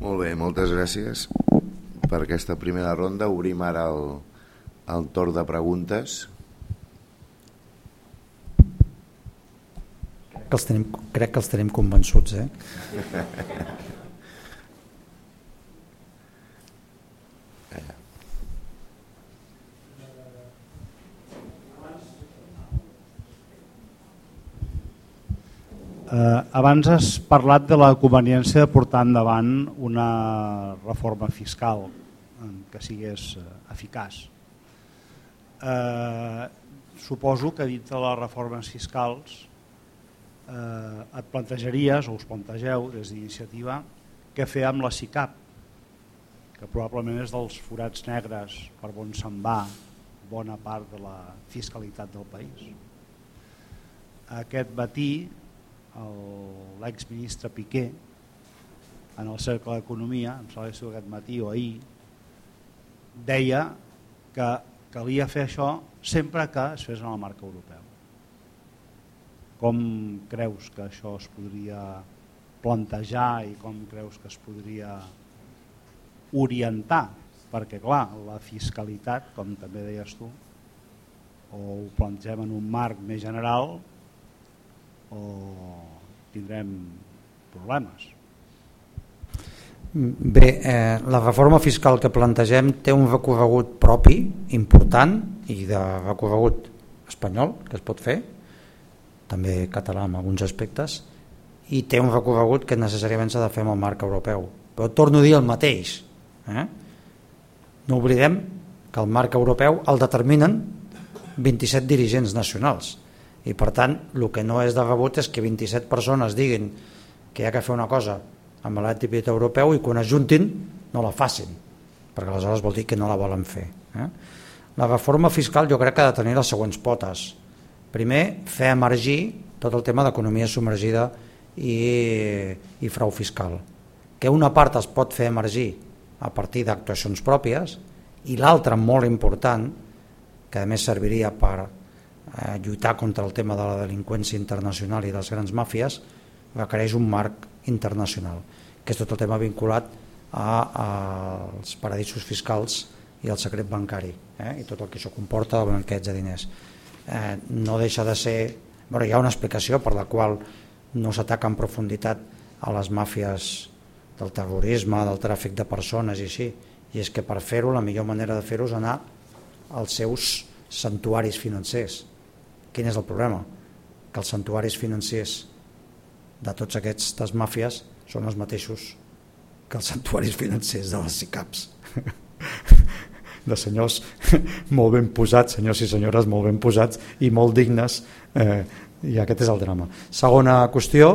Molt bé, moltes gràcies per aquesta primera ronda. Obrim ara el, el torn de preguntes. Crec que els tenim, crec que els tenim convençuts, eh? Eh, abans has parlat de la conveniència de portar endavant una reforma fiscal que sigués eh, eficaç. Eh, suposo que dins de les reformes fiscals eh, et plantejaries o us plantegeu des d'iniciativa què fer amb la SICAP, que probablement és dels forats negres per on se'n va bona part de la fiscalitat del país. Aquest matí l'exministre Piqué en el cercle d'economia, em sembla que aquest matí o ahir, deia que calia fer això sempre que es fes en el marc europeu. Com creus que això es podria plantejar i com creus que es podria orientar? Perquè, clar, la fiscalitat, com també deies tu, o ho plantegem en un marc més general o tindrem problemes. Bé, eh, la reforma fiscal que plantegem té un recorregut propi important i de recorregut espanyol que es pot fer, també català en alguns aspectes, i té un recorregut que necessàriament s'ha de fer amb el marc europeu. Però torno a dir el mateix. Eh? No oblidem que el marc europeu el determinen 27 dirigents nacionals i per tant el que no és de rebut és que 27 persones diguin que hi ha que fer una cosa amb l'àmbit europeu i quan es juntin no la facin perquè aleshores vol dir que no la volen fer eh? la reforma fiscal jo crec que ha de tenir les següents potes primer fer emergir tot el tema d'economia submergida i, i frau fiscal que una part es pot fer emergir a partir d'actuacions pròpies i l'altra molt important que a més serviria per eh, lluitar contra el tema de la delinqüència internacional i dels grans màfies requereix un marc internacional que és tot el tema vinculat als paradisos fiscals i al secret bancari eh? i tot el que això comporta el blanqueig de diners eh, no deixa de ser bueno, hi ha una explicació per la qual no s'ataca en profunditat a les màfies del terrorisme, del tràfic de persones i així, i és que per fer-ho la millor manera de fer-ho és anar als seus santuaris financers. Quin és el problema? Que els santuaris financers de tots aquestes màfies són els mateixos que els santuaris financers de les SICAPs. de senyors molt ben posats, senyors i senyores molt ben posats i molt dignes, eh, i aquest és el drama. Segona qüestió,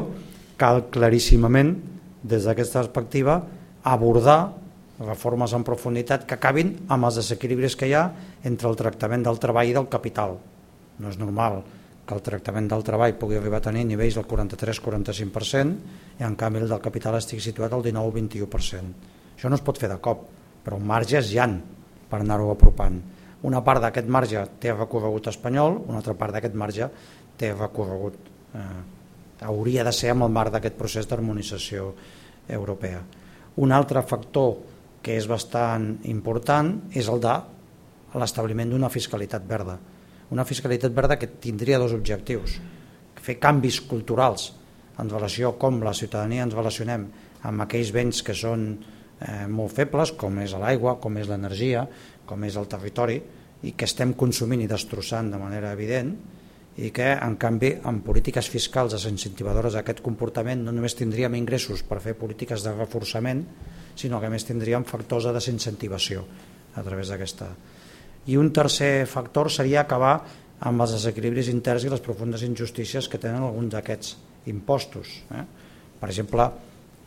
cal claríssimament des d'aquesta perspectiva abordar reformes en profunditat que acabin amb els desequilibris que hi ha entre el tractament del treball i del capital. No és normal que el tractament del treball pugui arribar a tenir nivells del 43-45% i en canvi el del capital estigui situat al 19-21%. Això no es pot fer de cop, però marges hi han per anar-ho apropant. Una part d'aquest marge té recorregut espanyol, una altra part d'aquest marge té recorregut eh, hauria de ser amb el marc d'aquest procés d'harmonització europea. Un altre factor que és bastant important és el de l'establiment d'una fiscalitat verda. Una fiscalitat verda que tindria dos objectius. Fer canvis culturals en relació a com la ciutadania ens relacionem amb aquells béns que són eh, molt febles, com és l'aigua, com és l'energia, com és el territori, i que estem consumint i destrossant de manera evident, i que en canvi amb polítiques fiscals desincentivadores d'aquest comportament no només tindríem ingressos per fer polítiques de reforçament sinó que més tindríem factors de desincentivació a través d'aquesta i un tercer factor seria acabar amb els desequilibris interns i les profundes injustícies que tenen alguns d'aquests impostos eh? per exemple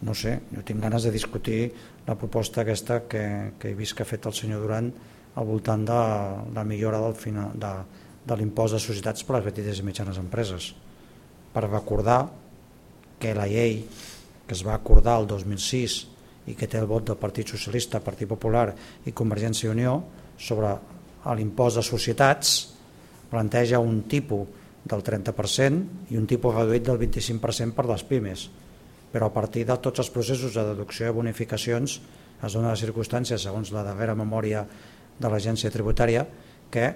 no sé, jo tinc ganes de discutir la proposta aquesta que, que he vist que ha fet el senyor Duran al voltant de la millora del final, de, de l'impost de societats per a les petites i mitjanes empreses per recordar que la llei que es va acordar el 2006 i que té el vot del Partit Socialista, Partit Popular i Convergència i Unió sobre l'impost de societats planteja un tipus del 30% i un tipus reduït del 25% per les pimes. Però a partir de tots els processos de deducció i bonificacions es dona la circumstància, segons la darrera memòria de l'agència tributària, que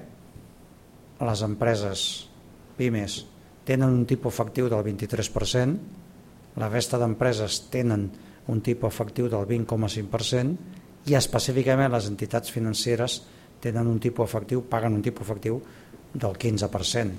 les empreses pimes tenen un tipus efectiu del 23%, la resta d'empreses tenen un tipus efectiu del 20,5% i específicament les entitats financeres tenen un tipus efectiu, paguen un tipus efectiu del 15%.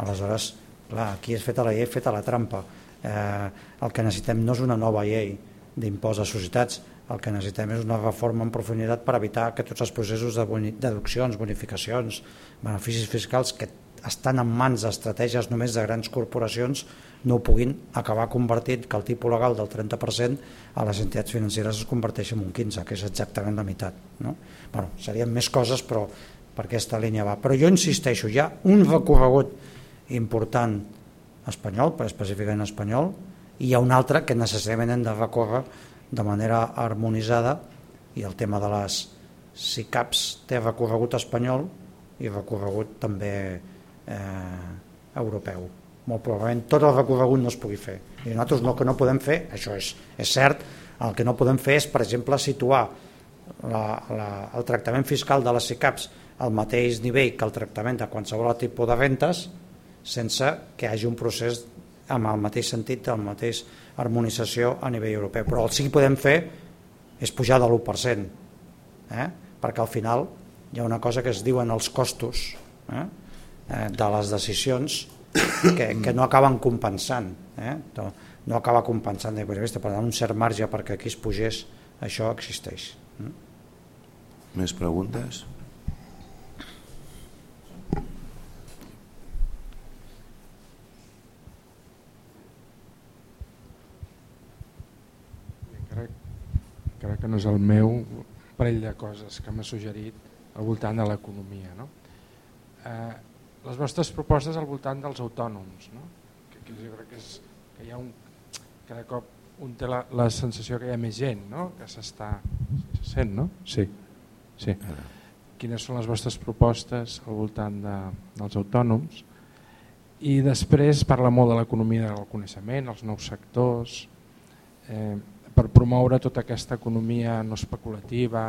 Aleshores, clar, aquí és feta la llei, feta la trampa. Eh, el que necessitem no és una nova llei d'impost a societats, el que necessitem és una reforma en profunditat per evitar que tots els processos de deduccions, bonificacions, beneficis fiscals que estan en mans d'estratègies només de grans corporacions no ho puguin acabar convertint que el tipus legal del 30% a les entitats financeres es converteix en un 15%, que és exactament la meitat. No? Bueno, serien més coses, però per aquesta línia va. Però jo insisteixo, hi ha un recorregut important espanyol, però específicament espanyol, i hi ha un altre que necessàriament hem de recórrer de manera harmonitzada i el tema de les SICAPs té recorregut espanyol i recorregut també eh, europeu. Molt probablement tot el recorregut no es pugui fer. I nosaltres el que no podem fer, això és, és cert, el que no podem fer és, per exemple, situar la, la, el tractament fiscal de les SICAPs al mateix nivell que el tractament de qualsevol tipus de rentes sense que hi hagi un procés amb el mateix sentit, amb la mateixa harmonització a nivell europeu. Però el sí que podem fer és pujar de l'1%, eh? perquè al final hi ha una cosa que es diuen els costos eh? eh de les decisions que, que no acaben compensant. Eh? No acaba compensant de vista, per tant, un cert marge perquè aquí es pugés, això existeix. Mm? Més preguntes? crec que no és el meu, parell de coses que m'ha suggerit al voltant de l'economia. No? Eh, les vostres propostes al voltant dels autònoms, no? que, que jo crec que, és, que hi ha un, cada cop un té la, la sensació que hi ha més gent no? que s'està se sent, no? Sí. sí. Quines són les vostres propostes al voltant de, dels autònoms? I després parla molt de l'economia del coneixement, els nous sectors, eh, per promoure tota aquesta economia no especulativa,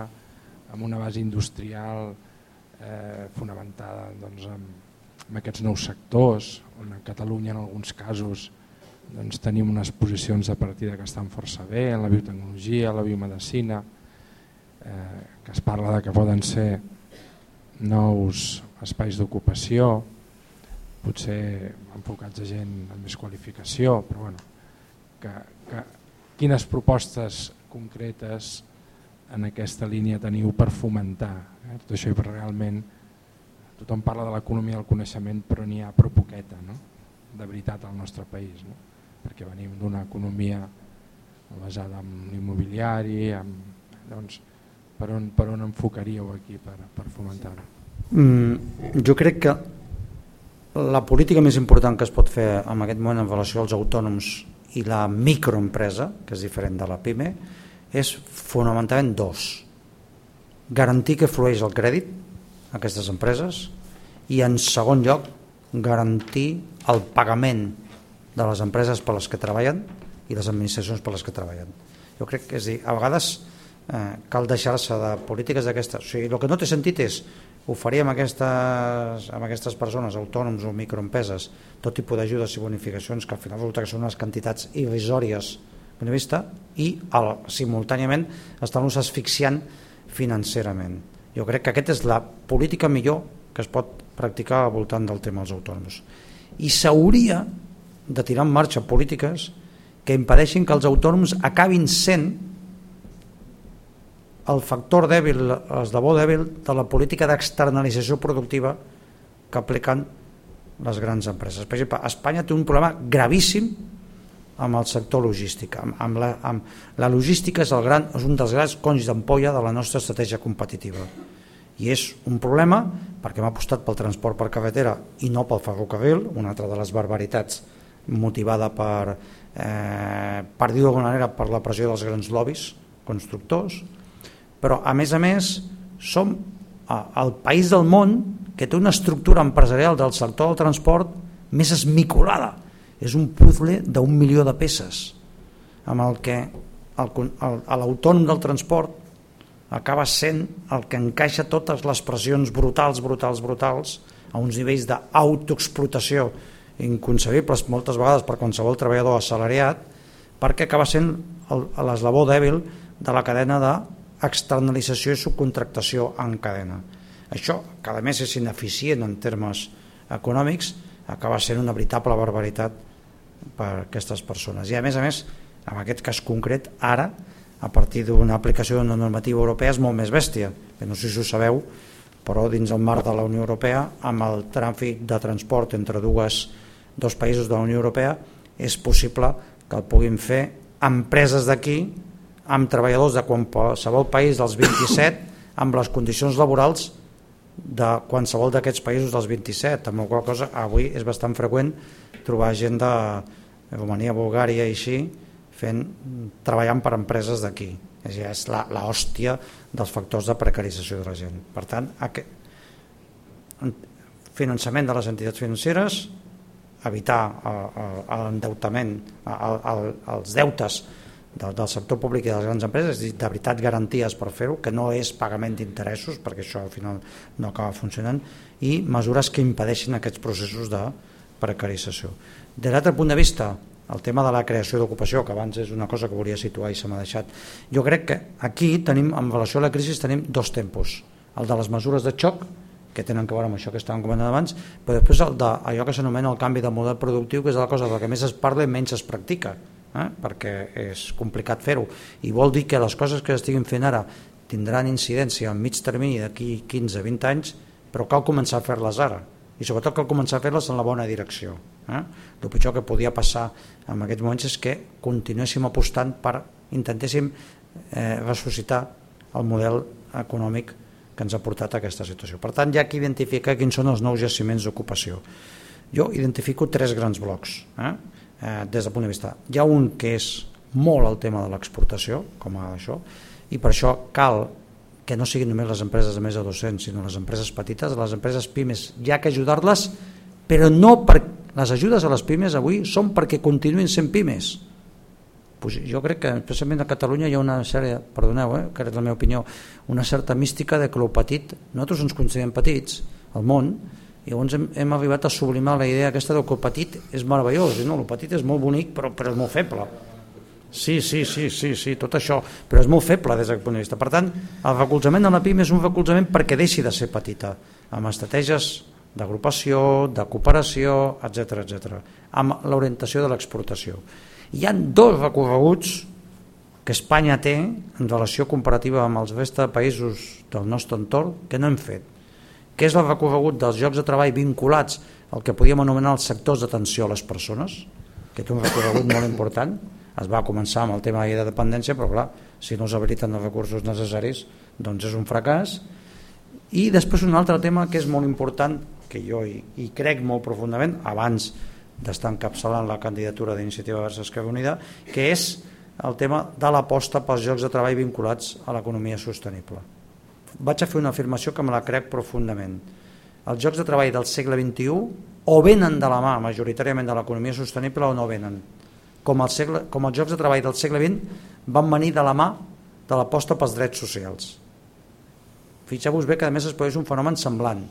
amb una base industrial eh, fonamentada doncs, amb, amb aquests nous sectors, on a Catalunya en alguns casos doncs, tenim unes posicions de partida que estan força bé, en la biotecnologia, la biomedicina, eh, que es parla de que poden ser nous espais d'ocupació, potser enfocats a gent amb més qualificació, però bueno, que, que, quines propostes concretes en aquesta línia teniu per fomentar eh? tot això i per realment tothom parla de l'economia del coneixement però n'hi ha però poqueta no? de veritat al nostre país no? perquè venim d'una economia basada en l'immobiliari, doncs, per, on, per on enfocaríeu aquí per, per fomentar-ho? Mm, jo crec que la política més important que es pot fer en aquest moment en relació als autònoms i la microempresa, que és diferent de la PIME, és fonamentalment dos. Garantir que flueix el crèdit aquestes empreses i en segon lloc garantir el pagament de les empreses per les que treballen i les administracions per les que treballen. Jo crec que és dir, a vegades eh, cal deixar-se de polítiques d'aquestes. O sigui, el que no té sentit és oferir amb aquestes, amb aquestes persones, autònoms o microempreses, tot tipus d'ajudes i bonificacions que al final resulta que són unes quantitats irrisòries vista i el, simultàniament estan-los asfixiant financerament. Jo crec que aquesta és la política millor que es pot practicar al voltant del tema dels autònoms. I s'hauria de tirar en marxa polítiques que impedeixin que els autònoms acabin sent el factor dèbil, l'eslabó dèbil de la política d'externalització productiva que apliquen les grans empreses. Per exemple, Espanya té un problema gravíssim amb el sector logístic. Amb, amb, la, amb la logística és, el gran, és un dels grans conys d'ampolla de la nostra estratègia competitiva. I és un problema perquè hem apostat pel transport per carretera i no pel ferrocarril, una altra de les barbaritats motivada per, eh, per dir d'alguna manera, per la pressió dels grans lobbies constructors, però a més a més som el país del món que té una estructura empresarial del sector del transport més esmicolada. És un puzzle d'un milió de peces amb el que l'autònom del transport acaba sent el que encaixa totes les pressions brutals, brutals, brutals a uns nivells d'autoexplotació inconcebibles moltes vegades per qualsevol treballador assalariat perquè acaba sent l'eslabó dèbil de la cadena d'externalització i subcontractació en cadena. Això, que a més és ineficient en termes econòmics, acaba sent una veritable barbaritat per a aquestes persones. I a més a més, en aquest cas concret, ara, a partir d'una aplicació d'una normativa europea, és molt més bèstia. Que no sé si ho sabeu, però dins el marc de la Unió Europea, amb el tràfic de transport entre dues dos països de la Unió Europea és possible que el puguin fer empreses d'aquí amb treballadors de qualsevol país dels 27 amb les condicions laborals de qualsevol d'aquests països dels 27 amb la qual cosa avui és bastant freqüent trobar gent de Romania, Bulgària i així fent, treballant per empreses d'aquí. És, és la, la hòstia dels factors de precarització de la gent. Per tant, aquest finançament de les entitats financeres evitar l'endeutament, els deutes del, del sector públic i de les grans empreses, és dir, de veritat garanties per fer-ho, que no és pagament d'interessos, perquè això al final no acaba funcionant, i mesures que impedeixin aquests processos de precarització. De l'altre punt de vista, el tema de la creació d'ocupació, que abans és una cosa que volia situar i se m'ha deixat, jo crec que aquí tenim, en relació a la crisi, tenim dos tempos. El de les mesures de xoc, que tenen que veure amb això que estàvem comentant abans, però després el de, allò que s'anomena el canvi de model productiu, que és la cosa de la que més es parla i menys es practica, eh? perquè és complicat fer-ho. I vol dir que les coses que estiguin fent ara tindran incidència a mig termini d'aquí 15-20 anys, però cal començar a fer-les ara. I sobretot cal començar a fer-les en la bona direcció. Eh? El pitjor que podia passar en aquests moments és que continuéssim apostant per intentéssim eh, ressuscitar el model econòmic que ens ha portat a aquesta situació. Per tant, ha que identificar quins són els nous jaciments d'ocupació. Jo identifico tres grans blocs eh? Eh, des del punt de vista. Hi ha un que és molt el tema de l'exportació, com a això, i per això cal que no siguin només les empreses de més de 200, sinó les empreses petites, les empreses pimes, hi ha que ajudar-les, però no per les ajudes a les pimes avui són perquè continuïn sent pimes. Pues jo crec que especialment a Catalunya hi ha una sèrie, perdoneu, eh, que és la meva opinió, una certa mística de que el petit, nosaltres ens considerem petits al món, i llavors hem, hem arribat a sublimar la idea aquesta que el petit és meravellós, no, el petit és molt bonic però, però és molt feble Sí, sí, sí, sí, sí, tot això, però és molt feble des d'aquest punt de vista. Per tant, el recolzament de la PIM és un recolzament perquè deixi de ser petita, amb estratègies d'agrupació, de cooperació, etc etc, amb l'orientació de l'exportació. Hi han dos recorreguts que Espanya té en relació comparativa amb els restes de països del nostre entorn que no hem fet, que és el recorregut dels llocs de treball vinculats al que podíem anomenar els sectors d'atenció a les persones, que té un recorregut molt important, es va començar amb el tema de la dependència, però clar, si no s'habiliten els recursos necessaris, doncs és un fracàs. I després un altre tema que és molt important, que jo hi, hi crec molt profundament, abans d'estar encapçalant la candidatura d'Iniciativa Versa Esquerra Unida, que és el tema de l'aposta pels llocs de treball vinculats a l'economia sostenible. Vaig a fer una afirmació que me la crec profundament. Els jocs de treball del segle XXI o venen de la mà majoritàriament de l'economia sostenible o no venen com, el segle, com els Jocs de Treball del segle XX van venir de la mà de l'aposta pels drets socials. Fixeu-vos bé que a més es produeix un fenomen semblant.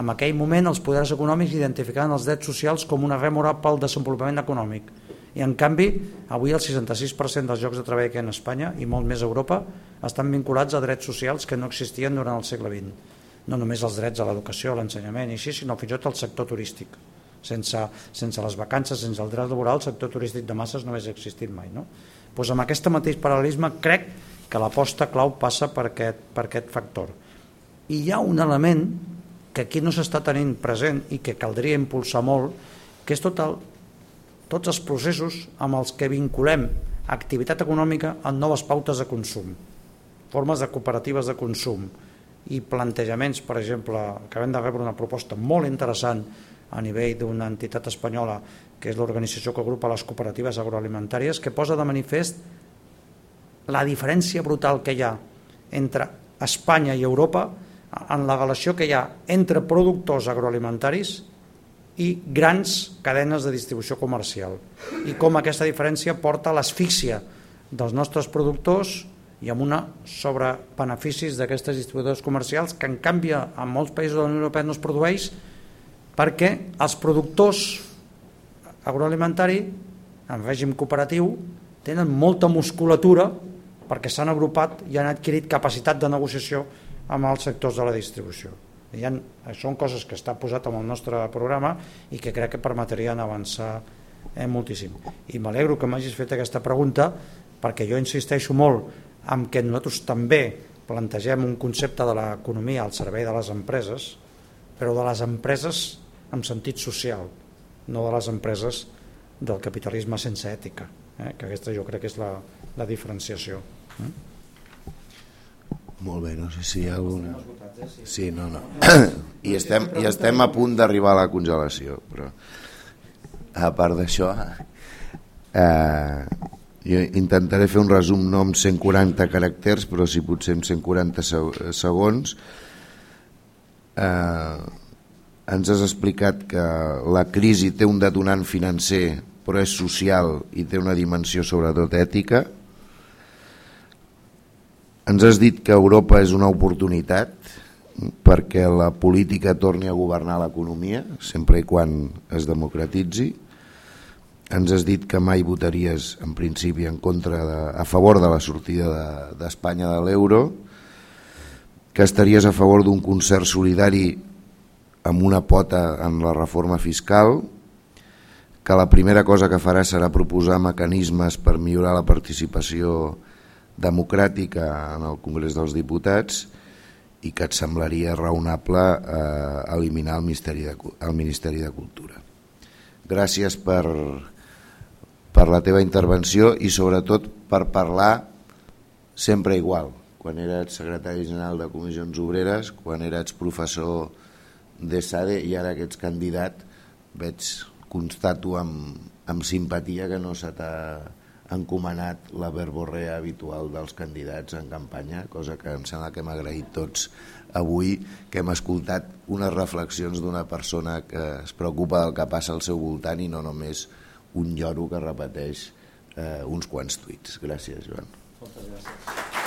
En aquell moment els poders econòmics identificaven els drets socials com una rèmora pel desenvolupament econòmic. I en canvi, avui el 66% dels jocs de treball que hi ha en Espanya i molt més a Europa estan vinculats a drets socials que no existien durant el segle XX. No només els drets a l'educació, a l'ensenyament i així, sinó fins i tot al sector turístic sense, sense les vacances, sense el dret laboral, el sector turístic de masses no hauria existit mai. No? Pues amb aquest mateix paral·lelisme crec que l'aposta clau passa per aquest, per aquest factor. I hi ha un element que aquí no s'està tenint present i que caldria impulsar molt, que és tot el, tots els processos amb els que vinculem activitat econòmica en noves pautes de consum, formes de cooperatives de consum i plantejaments, per exemple, acabem de rebre una proposta molt interessant a nivell d'una entitat espanyola que és l'organització que agrupa les cooperatives agroalimentàries que posa de manifest la diferència brutal que hi ha entre Espanya i Europa en la relació que hi ha entre productors agroalimentaris i grans cadenes de distribució comercial i com aquesta diferència porta a l'asfíxia dels nostres productors i amb una sobre beneficis d'aquestes distribuïdors comercials que en canvi en molts països de la Unió Europea no es produeix perquè els productors agroalimentari en règim cooperatiu tenen molta musculatura perquè s'han agrupat i han adquirit capacitat de negociació amb els sectors de la distribució. Ha, són coses que està posat en el nostre programa i que crec que permetrien avançar eh, moltíssim. I m'alegro que m'hagis fet aquesta pregunta perquè jo insisteixo molt en que nosaltres també plantegem un concepte de l'economia al servei de les empreses, però de les empreses en sentit social, no de les empreses del capitalisme sense ètica, eh? que aquesta jo crec que és la, la diferenciació. Eh? Molt bé, no sé si hi ha alguna... Sí, no, no. I estem, i estem a punt d'arribar a la congelació, però a part d'això, eh, jo intentaré fer un resum no amb 140 caràcters, però si potser amb 140 segons. Eh, ens has explicat que la crisi té un detonant financer però és social i té una dimensió sobretot ètica. Ens has dit que Europa és una oportunitat perquè la política torni a governar l'economia, sempre i quan es democratitzi. Ens has dit que mai votaries en principi en contra de, a favor de la sortida d'Espanya de, de l'euro, que estaries a favor d'un concert solidari amb una pota en la reforma fiscal, que la primera cosa que farà serà proposar mecanismes per millorar la participació democràtica en el Congrés dels Diputats i que et semblaria raonable eh, eliminar el Ministeri, de, el Ministeri de Cultura. Gràcies per, per la teva intervenció i sobretot per parlar sempre igual, quan eres secretari general de Comissions Obreres, quan eres professor de SADE i ara que ets candidat, veig, constato amb, amb simpatia que no se t'ha encomanat la verborrea habitual dels candidats en campanya, cosa que em sembla que hem agraït tots avui, que hem escoltat unes reflexions d'una persona que es preocupa del que passa al seu voltant i no només un lloro que repeteix eh, uns quants tuits. Gràcies, Joan. Moltes gràcies.